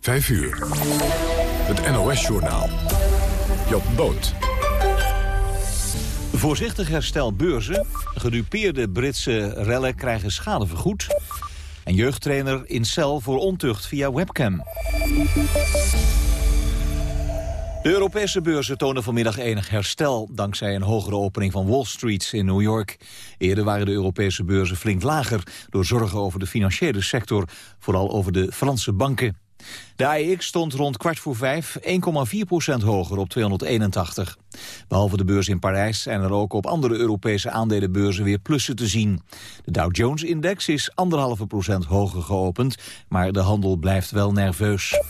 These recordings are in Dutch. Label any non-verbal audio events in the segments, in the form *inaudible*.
5 uur. Het NOS-journaal. Job Boot. Voorzichtig herstel beurzen. Gedupeerde Britse rellen krijgen schade vergoed. En jeugdtrainer in cel voor ontucht via webcam. De Europese beurzen tonen vanmiddag enig herstel... dankzij een hogere opening van Wall Street in New York. Eerder waren de Europese beurzen flink lager... door zorgen over de financiële sector, vooral over de Franse banken. De AEX stond rond kwart voor vijf 1,4 procent hoger op 281. Behalve de beurs in Parijs zijn er ook op andere Europese aandelenbeurzen weer plussen te zien. De Dow Jones-index is 1,5 procent hoger geopend, maar de handel blijft wel nerveus.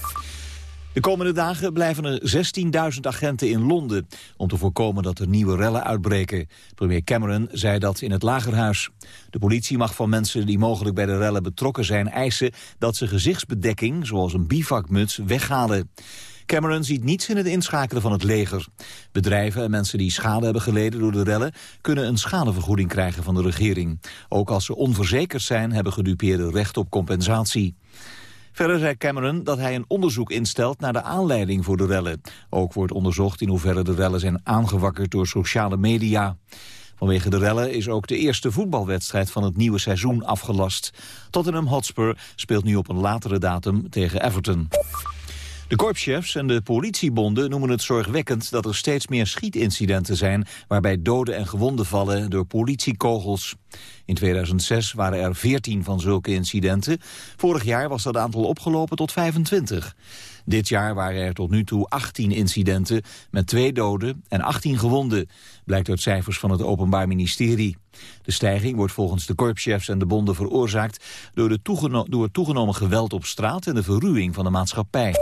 De komende dagen blijven er 16.000 agenten in Londen... om te voorkomen dat er nieuwe rellen uitbreken. Premier Cameron zei dat in het Lagerhuis. De politie mag van mensen die mogelijk bij de rellen betrokken zijn... eisen dat ze gezichtsbedekking, zoals een bivakmuts, weghalen. Cameron ziet niets in het inschakelen van het leger. Bedrijven en mensen die schade hebben geleden door de rellen... kunnen een schadevergoeding krijgen van de regering. Ook als ze onverzekerd zijn, hebben gedupeerden recht op compensatie. Verder zei Cameron dat hij een onderzoek instelt naar de aanleiding voor de rellen. Ook wordt onderzocht in hoeverre de rellen zijn aangewakkerd door sociale media. Vanwege de rellen is ook de eerste voetbalwedstrijd van het nieuwe seizoen afgelast. Tottenham Hotspur speelt nu op een latere datum tegen Everton. De korpschefs en de politiebonden noemen het zorgwekkend dat er steeds meer schietincidenten zijn waarbij doden en gewonden vallen door politiekogels. In 2006 waren er 14 van zulke incidenten. Vorig jaar was dat aantal opgelopen tot 25. Dit jaar waren er tot nu toe 18 incidenten met twee doden en 18 gewonden, blijkt uit cijfers van het Openbaar Ministerie. De stijging wordt volgens de korpschefs en de bonden veroorzaakt door, de door het toegenomen geweld op straat en de verruwing van de maatschappij.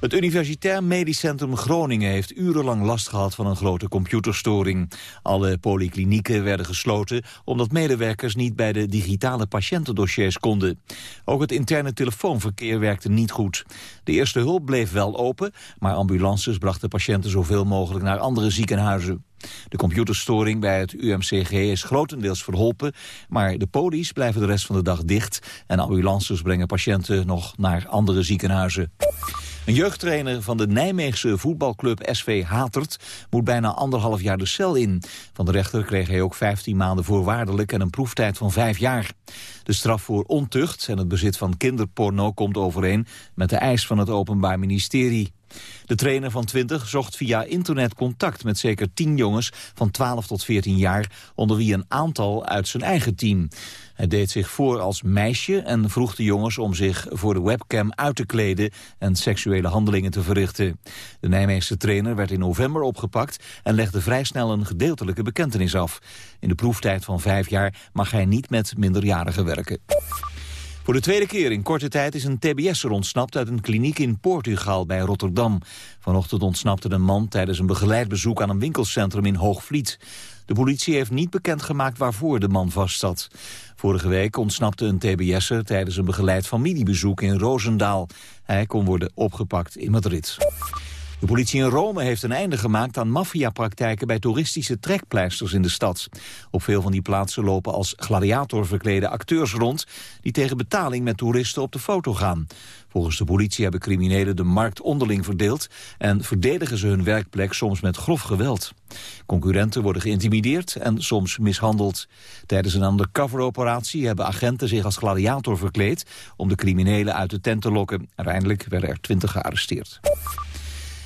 Het Universitair Medisch Centrum Groningen heeft urenlang last gehad van een grote computerstoring. Alle polyklinieken werden gesloten omdat medewerkers niet bij de digitale patiëntendossiers konden. Ook het interne telefoonverkeer werkte niet goed. De eerste hulp bleef wel open, maar ambulances brachten patiënten zoveel mogelijk naar andere ziekenhuizen. De computerstoring bij het UMCG is grotendeels verholpen, maar de polies blijven de rest van de dag dicht en ambulances brengen patiënten nog naar andere ziekenhuizen. Een jeugdtrainer van de Nijmeegse voetbalclub SV Hatert moet bijna anderhalf jaar de cel in. Van de rechter kreeg hij ook 15 maanden voorwaardelijk en een proeftijd van vijf jaar. De straf voor ontucht en het bezit van kinderporno komt overeen met de eis van het Openbaar Ministerie. De trainer van 20 zocht via internet contact met zeker 10 jongens van 12 tot 14 jaar, onder wie een aantal uit zijn eigen team. Hij deed zich voor als meisje en vroeg de jongens om zich voor de webcam uit te kleden en seksuele handelingen te verrichten. De Nijmeegse trainer werd in november opgepakt en legde vrij snel een gedeeltelijke bekentenis af. In de proeftijd van vijf jaar mag hij niet met minderjarigen werken. Voor de tweede keer in korte tijd is een tbs'er ontsnapt uit een kliniek in Portugal bij Rotterdam. Vanochtend ontsnapte een man tijdens een begeleid bezoek aan een winkelcentrum in Hoogvliet. De politie heeft niet bekendgemaakt waarvoor de man vastzat. Vorige week ontsnapte een tbs'er tijdens een begeleid familiebezoek in Roosendaal. Hij kon worden opgepakt in Madrid. De politie in Rome heeft een einde gemaakt aan maffiapraktijken bij toeristische trekpleisters in de stad. Op veel van die plaatsen lopen als gladiator verklede acteurs rond die tegen betaling met toeristen op de foto gaan. Volgens de politie hebben criminelen de markt onderling verdeeld en verdedigen ze hun werkplek soms met grof geweld. Concurrenten worden geïntimideerd en soms mishandeld. Tijdens een undercover-operatie hebben agenten zich als gladiator verkleed om de criminelen uit de tent te lokken. Uiteindelijk werden er twintig gearresteerd.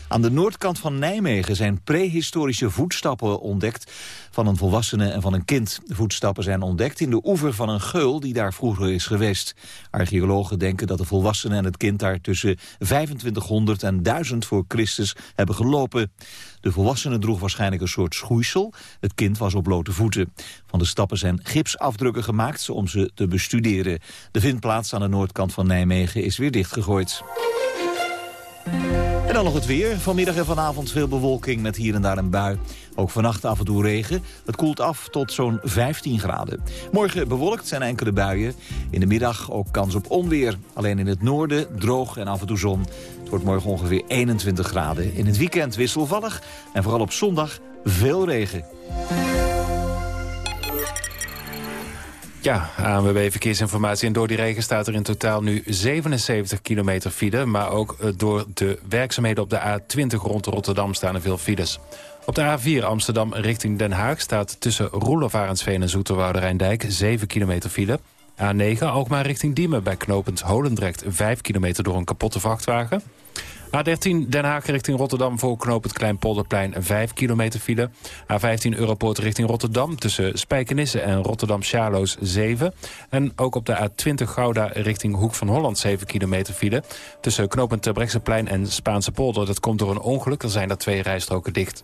Aan de noordkant van Nijmegen zijn prehistorische voetstappen ontdekt van een volwassene en van een kind. De voetstappen zijn ontdekt in de oever van een geul die daar vroeger is geweest. Archeologen denken dat de volwassene en het kind daar tussen 2500 en 1000 voor Christus hebben gelopen. De volwassene droeg waarschijnlijk een soort schoeisel. Het kind was op blote voeten. Van de stappen zijn gipsafdrukken gemaakt om ze te bestuderen. De vindplaats aan de noordkant van Nijmegen is weer dichtgegooid. En dan nog het weer. Vanmiddag en vanavond veel bewolking met hier en daar een bui. Ook vannacht af en toe regen. Het koelt af tot zo'n 15 graden. Morgen bewolkt zijn enkele buien. In de middag ook kans op onweer. Alleen in het noorden droog en af en toe zon. Het wordt morgen ongeveer 21 graden. In het weekend wisselvallig en vooral op zondag veel regen. Ja, ANWB Verkeersinformatie. En door die regen staat er in totaal nu 77 kilometer file. Maar ook eh, door de werkzaamheden op de A20 rond Rotterdam staan er veel files. Op de A4 Amsterdam richting Den Haag staat tussen Roelof Arendsveen en Zoeterwoude Rijndijk 7 kilometer file. A9 Alkmaar richting Diemen bij knooppunt Holendrecht 5 kilometer door een kapotte vrachtwagen. A13 Den Haag richting Rotterdam voor knoop het Kleinpolderplein 5 kilometer file. A15 Europoort richting Rotterdam tussen Spijkenisse en Rotterdam-Charloes 7. En ook op de A20 Gouda richting Hoek van Holland 7 kilometer file. Tussen knooppunt Terbrechtseplein en Spaanse polder. Dat komt door een ongeluk, er zijn er twee rijstroken dicht.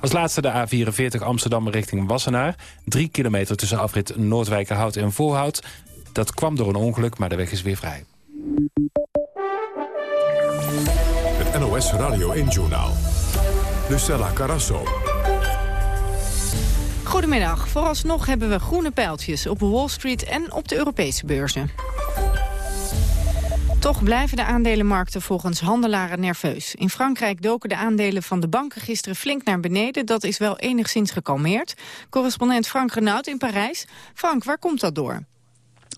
Als laatste de A44 Amsterdam richting Wassenaar. 3 kilometer tussen afrit Noordwijkerhout en Voorhout. Dat kwam door een ongeluk, maar de weg is weer vrij. NOS Radio 1-journaal. Lucella Carasso. Goedemiddag. Vooralsnog hebben we groene pijltjes op Wall Street en op de Europese beurzen. Toch blijven de aandelenmarkten volgens handelaren nerveus. In Frankrijk doken de aandelen van de banken gisteren flink naar beneden. Dat is wel enigszins gekalmeerd. Correspondent Frank Renaud in Parijs. Frank, waar komt dat door?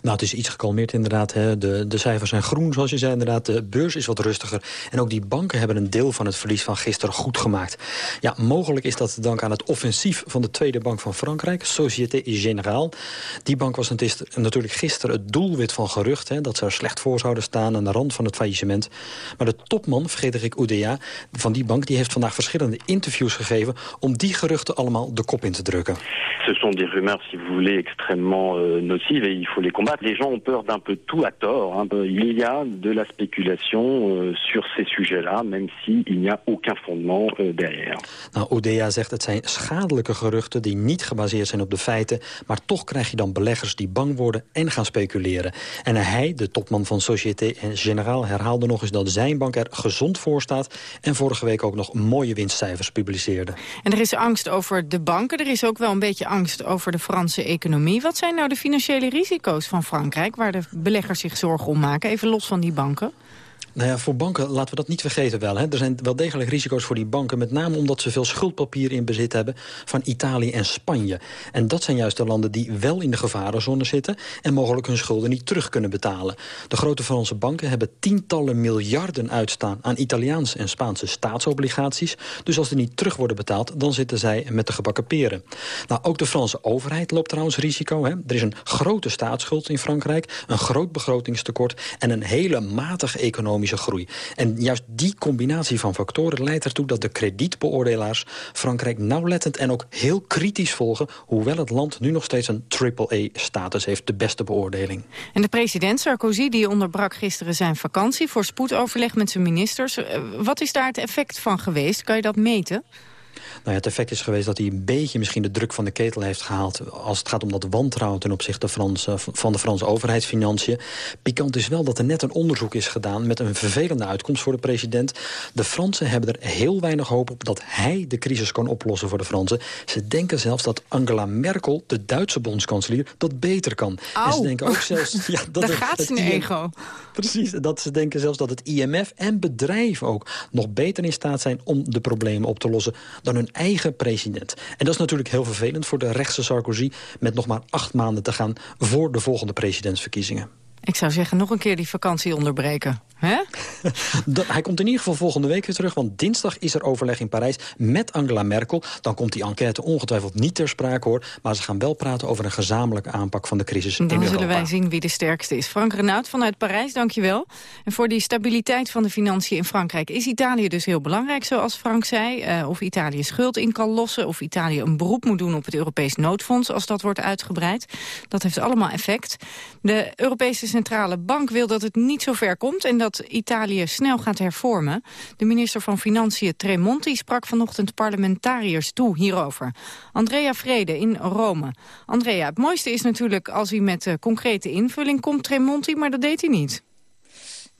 Nou, het is iets gekalmeerd inderdaad. Hè. De, de cijfers zijn groen, zoals je zei inderdaad. De beurs is wat rustiger. En ook die banken hebben een deel van het verlies van gisteren goed gemaakt. Ja, mogelijk is dat te danken aan het offensief van de tweede bank van Frankrijk, Société Générale. Die bank was natuurlijk gisteren het doelwit van geruchten... dat ze er slecht voor zouden staan aan de rand van het faillissement. Maar de topman, Frederik Oudéa, van die bank... die heeft vandaag verschillende interviews gegeven... om die geruchten allemaal de kop in te drukken. Ce sont des rumeurs, si vous voulez, extrêmement euh, nocives... et il faut les combattre. Les gens ont peur d'un peu tout à tort. Hein. Il y a de la spéculation euh, sur ces sujets-là, même s'il n'y a aucun fondement euh, derrière. Nou, Odea zegt het zijn schadelijke geruchten die niet gebaseerd zijn op de feiten, maar toch krijg je dan beleggers die bang worden en gaan speculeren. En hij, de topman van Société Générale, herhaalde nog eens dat zijn bank er gezond voor staat en vorige week ook nog mooie winstcijfers publiceerde. En er is angst over de banken, er is ook wel een beetje angst over de Franse economie. Wat zijn nou de financiële risico's van Frankrijk... waar de beleggers zich zorgen om maken, even los van die banken? Nou ja, voor banken laten we dat niet vergeten wel. Hè. Er zijn wel degelijk risico's voor die banken. Met name omdat ze veel schuldpapier in bezit hebben van Italië en Spanje. En dat zijn juist de landen die wel in de gevarenzone zitten... en mogelijk hun schulden niet terug kunnen betalen. De grote Franse banken hebben tientallen miljarden uitstaan... aan Italiaanse en Spaanse staatsobligaties. Dus als die niet terug worden betaald, dan zitten zij met de gebakken peren. Nou, ook de Franse overheid loopt trouwens risico. Hè. Er is een grote staatsschuld in Frankrijk, een groot begrotingstekort... en een hele matige economie groei. En juist die combinatie van factoren leidt ertoe dat de kredietbeoordelaars Frankrijk nauwlettend en ook heel kritisch volgen, hoewel het land nu nog steeds een triple-A-status heeft, de beste beoordeling. En de president Sarkozy die onderbrak gisteren zijn vakantie voor spoedoverleg met zijn ministers. Eh, wat is daar het effect van geweest? Kan je dat meten? Nou ja, het effect is geweest dat hij een beetje misschien de druk van de ketel heeft gehaald... als het gaat om dat wantrouwen ten opzichte van de Franse overheidsfinanciën. Pikant is wel dat er net een onderzoek is gedaan... met een vervelende uitkomst voor de president. De Fransen hebben er heel weinig hoop op dat hij de crisis kan oplossen voor de Fransen. Ze denken zelfs dat Angela Merkel, de Duitse bondskanselier, dat beter kan. En ze denken ook zelfs... *laughs* Ja, dat Daar gaat zijn ego. Precies, dat ze denken zelfs dat het IMF en bedrijven ook... nog beter in staat zijn om de problemen op te lossen... dan hun eigen president. En dat is natuurlijk heel vervelend voor de rechtse Sarkozy... met nog maar acht maanden te gaan voor de volgende presidentsverkiezingen. Ik zou zeggen, nog een keer die vakantie onderbreken. Hè? *laughs* hij komt in ieder geval volgende week weer terug... want dinsdag is er overleg in Parijs met Angela Merkel. Dan komt die enquête ongetwijfeld niet ter sprake, hoor. Maar ze gaan wel praten over een gezamenlijke aanpak van de crisis Dan in Europa. Dan zullen wij zien wie de sterkste is. Frank Renaud vanuit Parijs, dankjewel. En voor die stabiliteit van de financiën in Frankrijk... is Italië dus heel belangrijk, zoals Frank zei. Uh, of Italië schuld in kan lossen... of Italië een beroep moet doen op het Europees noodfonds... als dat wordt uitgebreid. Dat heeft allemaal effect. De Europese Centrale Bank wil dat het niet zo ver komt... en dat Italië snel gaat hervormen. De minister van Financiën Tremonti sprak vanochtend parlementariërs toe hierover. Andrea Vrede in Rome. Andrea, het mooiste is natuurlijk als hij met concrete invulling komt, Tremonti, maar dat deed hij niet.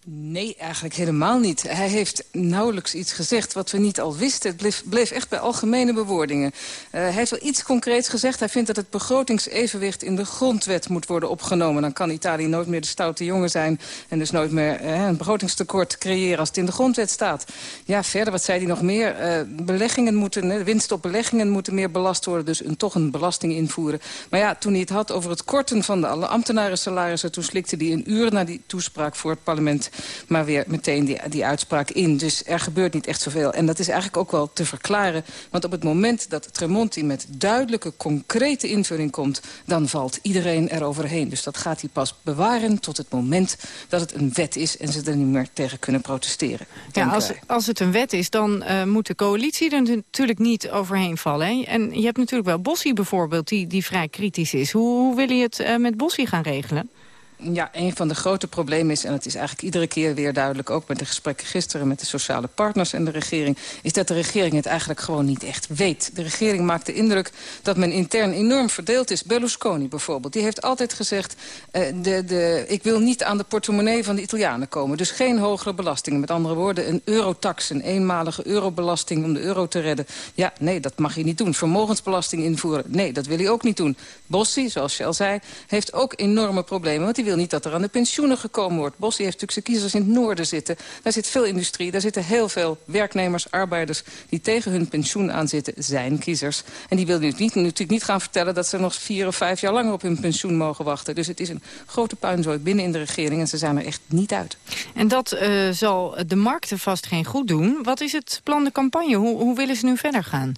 Nee, eigenlijk helemaal niet. Hij heeft nauwelijks iets gezegd wat we niet al wisten. Het bleef, bleef echt bij algemene bewoordingen. Uh, hij heeft wel iets concreets gezegd. Hij vindt dat het begrotingsevenwicht in de grondwet moet worden opgenomen. Dan kan Italië nooit meer de stoute jongen zijn... en dus nooit meer uh, een begrotingstekort creëren als het in de grondwet staat. Ja, verder, wat zei hij nog meer? Uh, beleggingen moeten, winst op beleggingen moeten meer belast worden... dus een, toch een belasting invoeren. Maar ja, toen hij het had over het korten van de alle ambtenaren salarissen... toen slikte hij een uur na die toespraak voor het parlement maar weer meteen die, die uitspraak in. Dus er gebeurt niet echt zoveel. En dat is eigenlijk ook wel te verklaren. Want op het moment dat Tremonti met duidelijke, concrete invulling komt... dan valt iedereen eroverheen. Dus dat gaat hij pas bewaren tot het moment dat het een wet is... en ze er niet meer tegen kunnen protesteren. Ja, als, als het een wet is, dan uh, moet de coalitie er natuurlijk niet overheen vallen. Hè? En je hebt natuurlijk wel Bossi bijvoorbeeld, die, die vrij kritisch is. Hoe, hoe wil je het uh, met Bossi gaan regelen? Ja, een van de grote problemen is, en het is eigenlijk iedere keer weer duidelijk... ook met de gesprekken gisteren met de sociale partners en de regering... is dat de regering het eigenlijk gewoon niet echt weet. De regering maakt de indruk dat men intern enorm verdeeld is. Berlusconi bijvoorbeeld, die heeft altijd gezegd... Uh, de, de, ik wil niet aan de portemonnee van de Italianen komen. Dus geen hogere belastingen. Met andere woorden, een eurotax, een eenmalige eurobelasting... om de euro te redden. Ja, nee, dat mag je niet doen. Vermogensbelasting invoeren, nee, dat wil hij ook niet doen. Bossi, zoals je al zei, heeft ook enorme problemen... want wil niet dat er aan de pensioenen gekomen wordt. Bossi heeft natuurlijk zijn kiezers in het noorden zitten. Daar zit veel industrie, daar zitten heel veel werknemers, arbeiders... die tegen hun pensioen aanzitten, zijn kiezers. En die wil nu niet, natuurlijk niet gaan vertellen... dat ze nog vier of vijf jaar langer op hun pensioen mogen wachten. Dus het is een grote puinzooi binnen in de regering... en ze zijn er echt niet uit. En dat uh, zal de markten vast geen goed doen. Wat is het plan de campagne? Hoe, hoe willen ze nu verder gaan?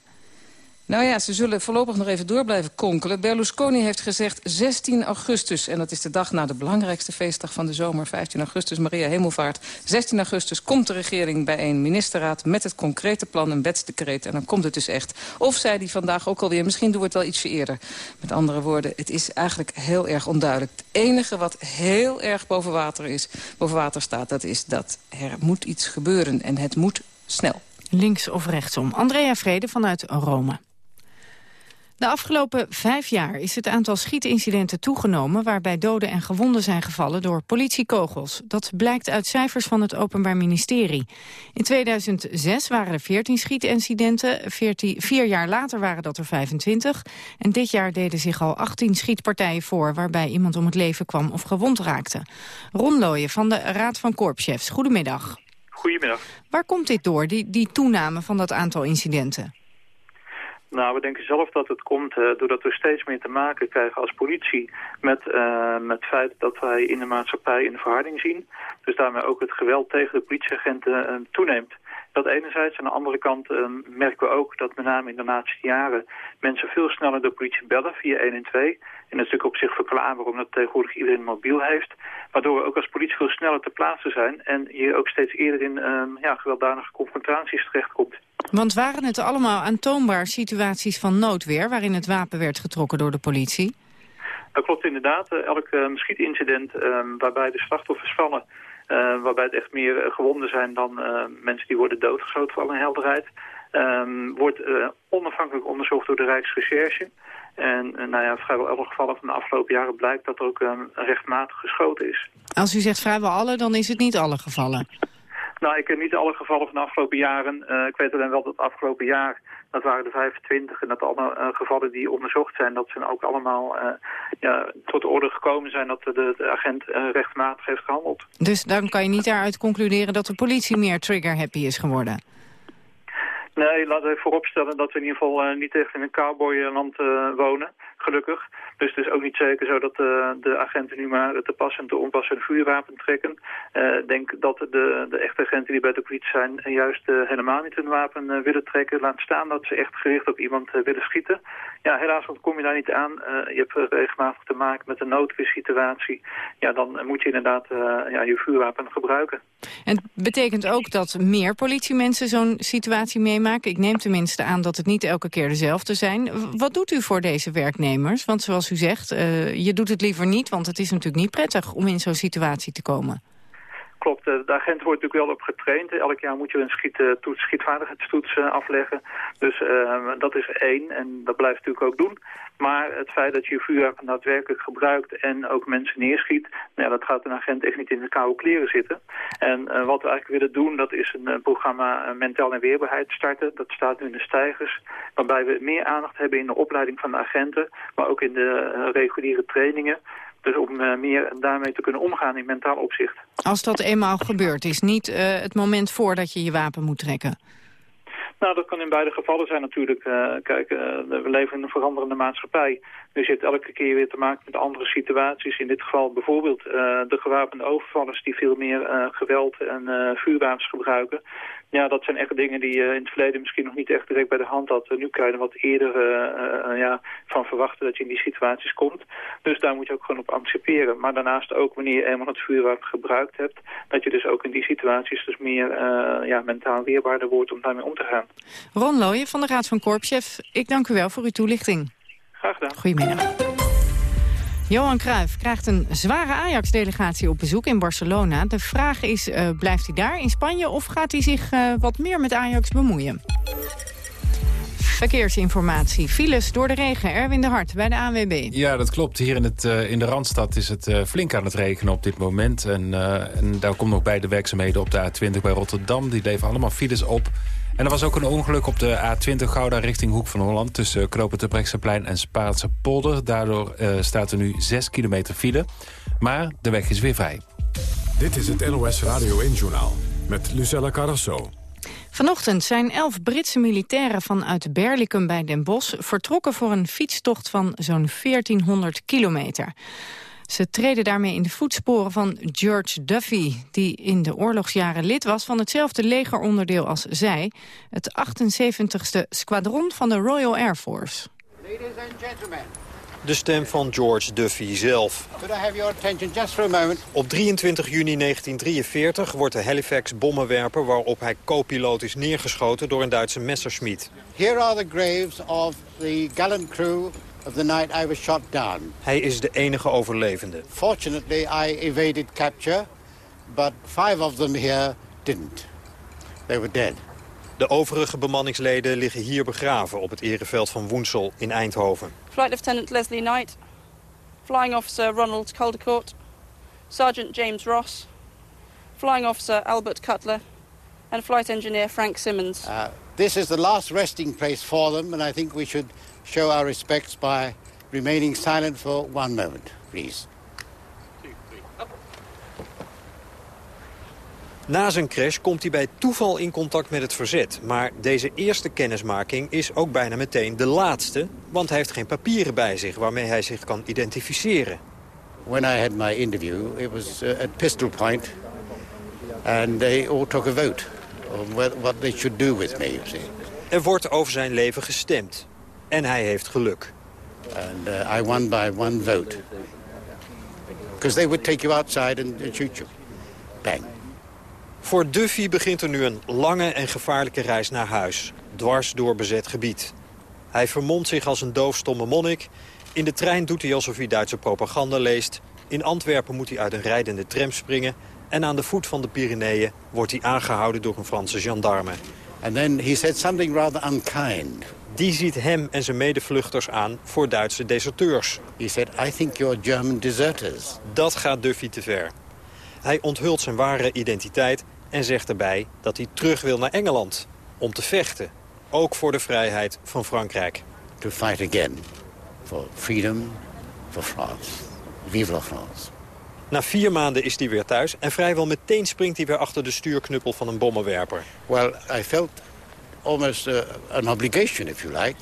Nou ja, ze zullen voorlopig nog even door blijven konkelen. Berlusconi heeft gezegd 16 augustus. En dat is de dag na de belangrijkste feestdag van de zomer. 15 augustus, Maria Hemelvaart. 16 augustus komt de regering bij een ministerraad... met het concrete plan, een wetsdecreet. En dan komt het dus echt. Of zei hij vandaag ook alweer, misschien doen we het wel ietsje eerder. Met andere woorden, het is eigenlijk heel erg onduidelijk. Het enige wat heel erg boven water, is, boven water staat... dat is dat er moet iets gebeuren. En het moet snel. Links of rechtsom. Andrea Vrede vanuit Rome. De afgelopen vijf jaar is het aantal schietincidenten toegenomen... waarbij doden en gewonden zijn gevallen door politiekogels. Dat blijkt uit cijfers van het Openbaar Ministerie. In 2006 waren er 14 schietincidenten. 14, vier jaar later waren dat er 25. En dit jaar deden zich al 18 schietpartijen voor... waarbij iemand om het leven kwam of gewond raakte. Ron Looyen van de Raad van Korpschefs. Goedemiddag. Goedemiddag. Waar komt dit door, die, die toename van dat aantal incidenten? Nou, we denken zelf dat het komt uh, doordat we steeds meer te maken krijgen als politie met, uh, met het feit dat wij in de maatschappij een verharding zien. Dus daarmee ook het geweld tegen de politieagenten uh, toeneemt. Dat enerzijds. Aan de andere kant merken we ook dat met name in de laatste jaren mensen veel sneller de politie bellen via 112. En dat is natuurlijk op zich verklaarbaar omdat tegenwoordig iedereen mobiel heeft. Waardoor we ook als politie veel sneller te plaatsen zijn en je ook steeds eerder in ja, gewelddadige confrontaties terechtkomt. Want waren het allemaal aantoonbaar situaties van noodweer... waarin het wapen werd getrokken door de politie? Dat klopt inderdaad. Eh, elk uh, schietincident uh, waarbij de slachtoffers vallen... Uh, waarbij het echt meer gewonden zijn dan mensen die worden doodgeschoten voor alle helderheid... Ehm, wordt onafhankelijk onderzocht door de Rijksrecherche. En nou ja, vrijwel alle gevallen van de afgelopen jaren blijkt dat er ook rechtmatig geschoten is. Als u zegt vrijwel alle, dan is het niet alle gevallen? *laughs* Nou, ik ken niet alle gevallen van de afgelopen jaren. Uh, ik weet alleen wel dat het afgelopen jaar, dat waren de 25... en dat alle uh, gevallen die onderzocht zijn, dat ze ook allemaal uh, ja, tot de orde gekomen zijn... dat de, de agent rechtmatig heeft gehandeld. Dus dan kan je niet daaruit concluderen dat de politie meer trigger-happy is geworden? Nee, laten we vooropstellen dat we in ieder geval niet echt in een cowboyland wonen, gelukkig. Dus het is ook niet zeker zo dat uh, de agenten nu maar te pas en te onpas een vuurwapen trekken. Eh, ik denk dat de, de echte agenten die bij de politie zijn en juist helemaal niet hun wapen willen trekken. Laat staan dat ze echt gericht op iemand willen schieten. Ja, helaas kom je daar niet aan. je hebt regelmatig te maken met een noodweersituatie. Ja, dan moet je inderdaad ja, je vuurwapen gebruiken. En betekent ook dat meer politiemensen zo'n situatie meemaken? Ik neem tenminste aan dat het niet elke keer dezelfde zijn. Wat doet u voor deze werknemers? Want zoals u zegt, uh, je doet het liever niet... want het is natuurlijk niet prettig om in zo'n situatie te komen. klopt. De agent wordt natuurlijk wel op getraind. Elk jaar moet je een schiettoets, schietvaardigheidstoets afleggen. Dus dat is één en dat blijft natuurlijk ook doen. Maar het feit dat je vuurwapen daadwerkelijk gebruikt en ook mensen neerschiet, nou dat gaat een agent echt niet in de koude kleren zitten. En wat we eigenlijk willen doen, dat is een programma Mentaal en Weerbaarheid starten. Dat staat nu in de stijgers, waarbij we meer aandacht hebben in de opleiding van de agenten, maar ook in de reguliere trainingen. Dus om meer daarmee te kunnen omgaan in mentaal opzicht. Als dat eenmaal gebeurt, is niet het moment voordat je je wapen moet trekken? Nou, dat kan in beide gevallen zijn natuurlijk. Uh, kijk, we leven in een veranderende maatschappij. Nu zit elke keer weer te maken met andere situaties. In dit geval bijvoorbeeld de gewapende overvallers die veel meer geweld en vuurwapens gebruiken. Ja, dat zijn echt dingen die je in het verleden misschien nog niet echt direct bij de hand had. nu kan je er wat eerder ja, van verwachten dat je in die situaties komt. Dus daar moet je ook gewoon op anticiperen. Maar daarnaast ook wanneer je eenmaal het vuurwapen gebruikt hebt... dat je dus ook in die situaties dus meer ja, mentaal weerbaarder wordt om daarmee om te gaan. Ron Looyen van de Raad van Korpschef, ik dank u wel voor uw toelichting. Graag gedaan. Goedemiddag. Johan Cruijff krijgt een zware Ajax-delegatie op bezoek in Barcelona. De vraag is, uh, blijft hij daar in Spanje of gaat hij zich uh, wat meer met Ajax bemoeien? Verkeersinformatie. Files door de regen. Erwin de Hart bij de ANWB. Ja, dat klopt. Hier in, het, uh, in de Randstad is het uh, flink aan het regenen op dit moment. En, uh, en daar komt nog bij de werkzaamheden op de A20 bij Rotterdam. Die leveren allemaal files op. En er was ook een ongeluk op de A20 Gouda richting Hoek van Holland... tussen Knopen de Brechtseplein en Spaanse polder. Daardoor uh, staat er nu 6 kilometer file. Maar de weg is weer vrij. Dit is het NOS Radio 1-journaal met Lucella Carrasso. Vanochtend zijn elf Britse militairen vanuit Berlicum bij Den Bosch... vertrokken voor een fietstocht van zo'n 1400 kilometer. Ze treden daarmee in de voetsporen van George Duffy... die in de oorlogsjaren lid was van hetzelfde legeronderdeel als zij... het 78ste squadron van de Royal Air Force. Ladies and gentlemen. De stem van George Duffy zelf. Op 23 juni 1943 wordt de Halifax-bommenwerper... waarop hij co-piloot is neergeschoten door een Duitse Messerschmitt. Here are the graves of the gallant crew of the night I was shot down. Hij is de enige overlevende. Fortunately, I evaded capture, but five of them here didn't. They were dead. De overige bemanningsleden liggen hier begraven op het ereveld van Woensel in Eindhoven. Flight Lieutenant Leslie Knight, Flying Officer Ronald Caldecourt, Sergeant James Ross, Flying Officer Albert Cutler, and Flight Engineer Frank Simmons. Uh, this is the last resting place for them, and I think we should show our respects by remaining silent for one moment, please. Na zijn crash komt hij bij toeval in contact met het verzet. Maar deze eerste kennismaking is ook bijna meteen de laatste... want hij heeft geen papieren bij zich waarmee hij zich kan identificeren. When I had my interview, it was uh, at pistol point... and they all took a vote on what they should do with me, you see. Er wordt over zijn leven gestemd. En hij heeft geluk. And uh, I won by one vote. Because they would take you outside and, and shoot you. Bang. Voor Duffy begint er nu een lange en gevaarlijke reis naar huis. Dwars door bezet gebied. Hij vermomt zich als een doofstomme monnik. In de trein doet hij alsof hij Duitse propaganda leest. In Antwerpen moet hij uit een rijdende tram springen. En aan de voet van de Pyreneeën wordt hij aangehouden door een Franse gendarme. And then he said something rather unkind. Die ziet hem en zijn medevluchters aan voor Duitse deserteurs. He said, I think you're German deserters. Dat gaat Duffy te ver. Hij onthult zijn ware identiteit en zegt erbij dat hij terug wil naar Engeland. Om te vechten. Ook voor de vrijheid van Frankrijk. To fight again. For freedom, for France. Vive la France. Na vier maanden is hij weer thuis en vrijwel meteen springt hij weer achter de stuurknuppel van een bommenwerper. Well, I felt almost uh, an obligation, if you like,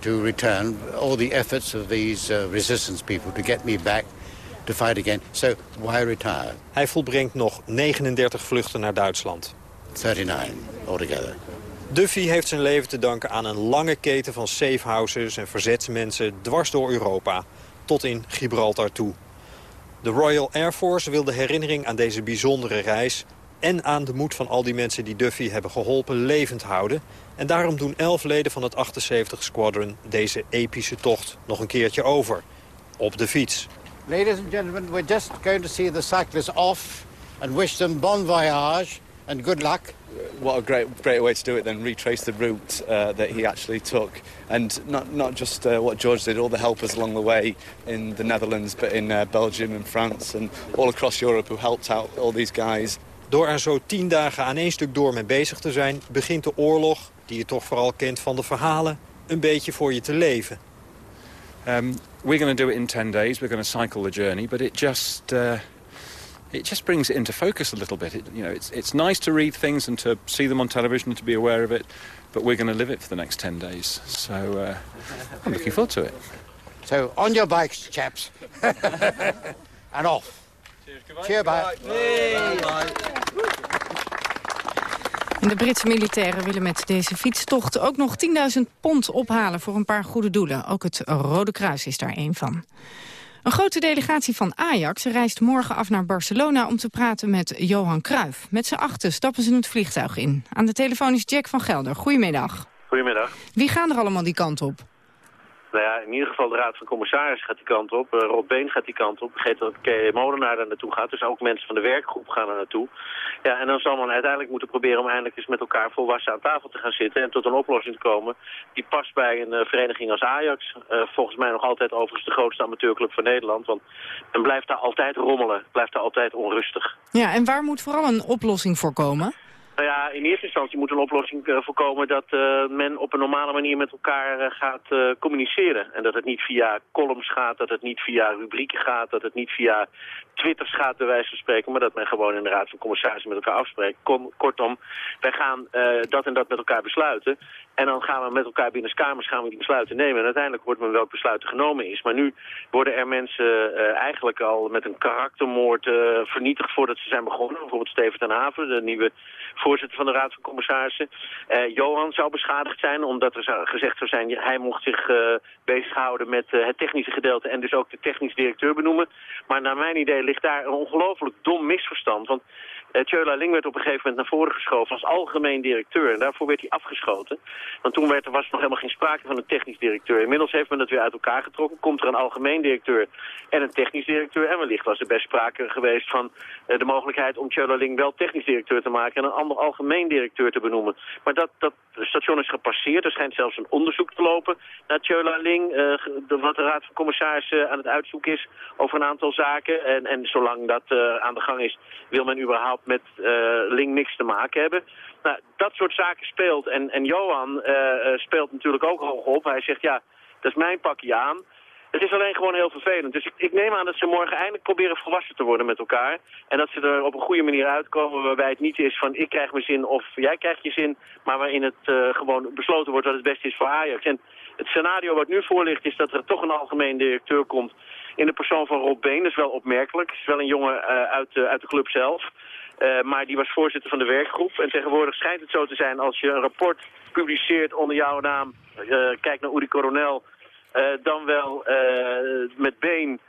to return all the efforts of these uh, resistance people to get me back to fight again. So why retire? Hij volbrengt nog 39 vluchten naar Duitsland. 39 altogether. Duffy heeft zijn leven te danken aan een lange keten van safehouses en verzetsmensen dwars door Europa, tot in Gibraltar toe. De Royal Air Force wil de herinnering aan deze bijzondere reis en aan de moed van al die mensen die Duffy hebben geholpen levend houden. En daarom doen elf leden van het 78 Squadron deze epische tocht nog een keertje over. Op de fiets. Ladies and gentlemen, we're just going to see the cyclists off and wish them bon voyage and good luck. What a great, great way to do it then, retrace the route uh, that he actually took. And not, not just uh, what George did, all the helpers along the way in the Netherlands, but in uh, Belgium and France and all across Europe who helped out all these guys. Door er zo tien dagen aan één stuk door mee bezig te zijn... begint de oorlog, die je toch vooral kent van de verhalen... een beetje voor je te leven. Um, we're going to do it in 10 days. We're going to cycle the journey. But it just... Uh, it just brings it into focus a little bit. It, you know, it's, it's nice to read things and to see them on television and to be aware of it, but we're going to live it for the next 10 days. So uh, I'm looking forward to it. So on your bikes, chaps. *laughs* and off. De Britse militairen willen met deze fietstocht ook nog 10.000 pond ophalen voor een paar goede doelen. Ook het Rode Kruis is daar één van. Een grote delegatie van Ajax reist morgen af naar Barcelona om te praten met Johan Cruijff. Met z'n achten stappen ze het vliegtuig in. Aan de telefoon is Jack van Gelder. Goedemiddag. Goedemiddag. Wie gaan er allemaal die kant op? Nou ja, in ieder geval de Raad van Commissarissen gaat die kant op. Uh, Rob Been gaat die kant op. Kay Molenaar daar naartoe gaat. Dus ook mensen van de werkgroep gaan er naartoe. Ja, en dan zal men uiteindelijk moeten proberen om eindelijk eens met elkaar volwassen aan tafel te gaan zitten. En tot een oplossing te komen die past bij een uh, vereniging als Ajax. Uh, volgens mij nog altijd overigens de grootste amateurclub van Nederland. Want men blijft daar altijd rommelen. Blijft daar altijd onrustig. Ja, en waar moet vooral een oplossing voor komen? Nou ja, in eerste instantie moet een oplossing uh, voorkomen dat uh, men op een normale manier met elkaar uh, gaat communiceren. En dat het niet via columns gaat, dat het niet via rubrieken gaat, dat het niet via Twitters gaat, bij wijze van spreken, maar dat men gewoon in de Raad van Commissarissen met elkaar afspreekt. Kon, kortom, wij gaan dat en dat met elkaar besluiten. En dan gaan we met elkaar binnen kamers gaan we die besluiten nemen. En uiteindelijk wordt men welk besluit er genomen is. Maar nu worden er mensen eigenlijk al met een karaktermoord vernietigd voordat ze zijn begonnen. Bijvoorbeeld Steven ten Haven, de nieuwe voorzitter van de Raad van Commissarissen. Uh, Johan zou beschadigd zijn, omdat er gezegd zou zijn... hij mocht zich bezighouden met het technische gedeelte... en dus ook de technisch directeur benoemen. Maar naar mijn idee ligt daar een ongelooflijk dom misverstand. Want uh, Tjöla Ling werd op een gegeven moment naar voren geschoven als algemeen directeur. En daarvoor werd hij afgeschoten. Want toen werd, er was nog helemaal geen sprake van een technisch directeur. Inmiddels heeft men dat weer uit elkaar getrokken. Komt er een algemeen directeur en een technisch directeur. En wellicht was er best sprake geweest van uh, de mogelijkheid om Tjöla Ling wel technisch directeur te maken... en een ander algemeen directeur te benoemen. Maar dat, dat station is gepasseerd. Er schijnt zelfs een onderzoek te lopen naar Tjöla Ling. De, wat de Raad van Commissarissen aan het uitzoeken is over een aantal zaken. En, en zolang dat aan de gang is, wil men überhaupt met uh, Ling niks te maken hebben. Nou, dat soort zaken speelt. En, en Johan uh, speelt natuurlijk ook hoog op. Hij zegt, ja, dat is mijn pakje aan. Het is alleen gewoon heel vervelend. Dus ik, ik, neem aan dat ze morgen eindelijk proberen volwassen te worden met elkaar. En dat ze er op een goede manier uitkomen waarbij het niet is van ik krijg mijn zin of jij krijgt je zin. Maar waarin het gewoon besloten wordt wat het beste is voor Ajax. En het scenario wat nu voor ligt is dat er toch een algemeen directeur komt in de persoon van Rob Been. Dat is wel opmerkelijk. Het is wel een jongen uit, uit de club zelf. Uh, maar die was voorzitter van de werkgroep. En tegenwoordig schijnt het zo te zijn als je een rapport publiceert onder jouw naam. Uh, kijk naar Uri Coronel. Uh, dan wel met Been.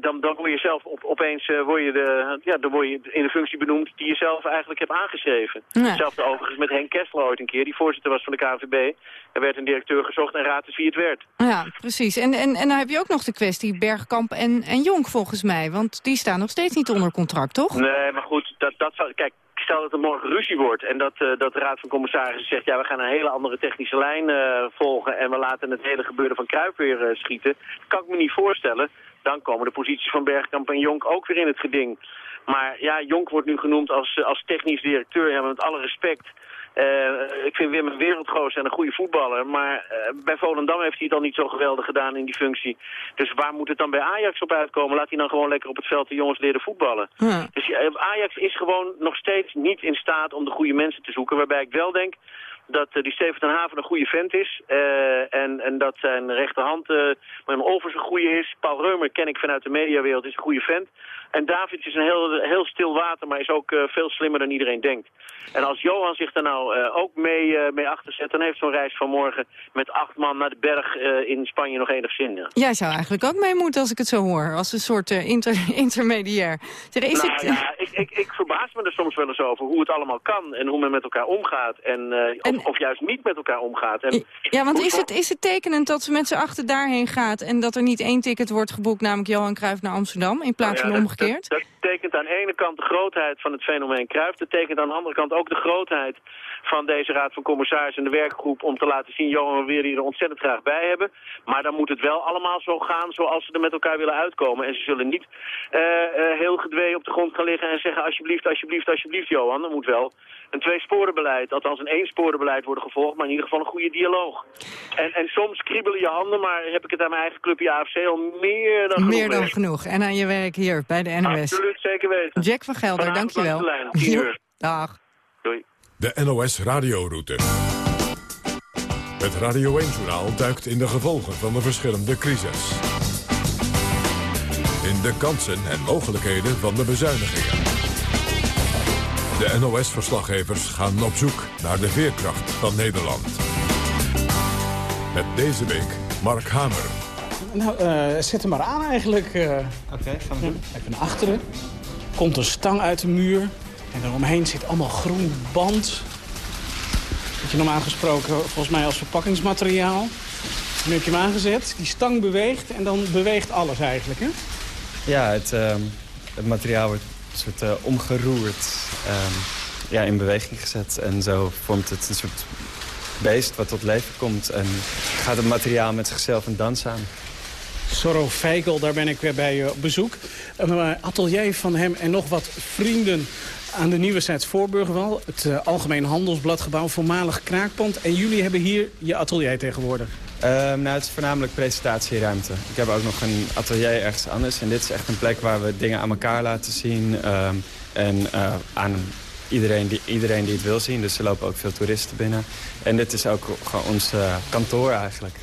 Dan, dan word je zelf op, opeens word je de, ja, dan word je in de functie benoemd die je zelf eigenlijk hebt aangeschreven. Nee. Hetzelfde overigens met Henk Kessler ooit een keer, die voorzitter was van de KNVB. Er werd een directeur gezocht en raad eens wie het werd. Ja, precies. En, en, en dan heb je ook nog de kwestie Bergkamp en, en Jonk volgens mij. Want die staan nog steeds niet onder contract, toch? Nee, maar goed, dat, dat zou, kijk, stel dat er morgen ruzie wordt en dat, uh, dat de Raad van Commissarissen zegt... ja, we gaan een hele andere technische lijn uh, volgen en we laten het hele gebeuren van Kruip weer uh, schieten. Kan ik me niet voorstellen dan komen de posities van Bergkamp en Jonk ook weer in het geding. Maar ja, Jonk wordt nu genoemd als, als technisch directeur. Ja, met alle respect. Uh, ik vind Wim een wereldgoos en een goede voetballer. Maar uh, bij Volendam heeft hij het al niet zo geweldig gedaan in die functie. Dus waar moet het dan bij Ajax op uitkomen? Laat hij dan gewoon lekker op het veld de jongens leren voetballen. Ja. Dus uh, Ajax is gewoon nog steeds niet in staat om de goede mensen te zoeken. Waarbij ik wel denk dat uh, die Steven ten Haven een goede vent is. Uh, en, en dat zijn rechterhand met een overs een goede is. Paul Reumer ken ik vanuit de mediawereld, is een goede vent. En David is een heel, heel stil water, maar is ook veel slimmer dan iedereen denkt. En als Johan zich daar nou ook mee, mee achter zet, dan heeft zo'n reis van morgen met acht man naar de berg in Spanje nog enig zin. Ja. Jij zou eigenlijk ook mee moeten als ik het zo hoor, als een soort inter, *laughs* intermediair. Zeg, is nou, het... ja, ik, ik, ik verbaas me er soms wel eens over hoe het allemaal kan en hoe men met elkaar omgaat. En of juist niet met elkaar omgaat. En ja, want is het, is het tekenend dat ze met z'n achter daarheen gaat... en dat er niet één ticket wordt geboekt, namelijk Johan Cruijff naar Amsterdam... in plaats Nou van omgekeerd? Dat, dat, betekent aan de ene kant de grootheid van het fenomeen Cruijff. Dat betekent aan de andere kant ook de grootheid van deze Raad van Commissarissen en de werkgroep... om te laten zien, Johan, we willen hier er ontzettend graag bij hebben. Maar dan moet het wel allemaal zo gaan zoals ze er met elkaar willen uitkomen. En ze zullen niet eh, eh, heel gedwee op de grond gaan liggen en zeggen... alsjeblieft, alsjeblieft, alsjeblieft, Johan. Er moet wel een tweesporenbeleid, althans een eensporenbeleid worden gevolgd... maar in ieder geval een goede dialoog. En, en soms kriebelen je handen, maar heb ik het aan mijn eigen clubje AFC al meer dan genoeg Meer dan mee. genoeg. En aan je werk hier bij de NOS. Absoluut, zeker weten. Jack van Gelder, Vanavond dankjewel. langs de lijn, 10 uur. Dag. Doei. De NOS Radioroute. Het Radio 1-journaal duikt in de gevolgen van de verschillende crises. In de kansen en mogelijkheden van de bezuinigingen. De NOS-verslaggevers gaan op zoek naar de veerkracht van Nederland. Met deze week Mark Hamer. Nou, eh, zet hem maar aan eigenlijk. Oké, gaan we doen. Even naar achteren. Komt een stang uit de muur. En eromheen zit allemaal groen band. Dat je normaal gesproken volgens mij als verpakkingsmateriaal. Nu heb je hem aangezet. Die stang beweegt en dan beweegt alles eigenlijk, hè? Ja, het, ehm, het materiaal wordt een soort eh, omgeroerd, ehm, ja, in beweging gezet. En zo vormt het een soort beest wat tot leven komt. En gaat het materiaal met zichzelf een dans aan. Sorro Feigel, daar ben ik weer bij op bezoek. Een eh, atelier van hem en nog wat vrienden aan de Nieuwe Zijds Voorburgwal. Het eh, Algemeen Handelsbladgebouw, voormalig kraakpand. En jullie hebben hier je atelier tegenwoordig. Ehm, nou, het is voornamelijk presentatieruimte. Ik heb ook nog een atelier ergens anders. En dit is echt een plek waar we dingen aan elkaar laten zien. ehm, en eh, aan iedereen die, iedereen die het wil zien. Dus er lopen ook veel toeristen binnen. En dit is ook gewoon ons eh, kantoor eigenlijk.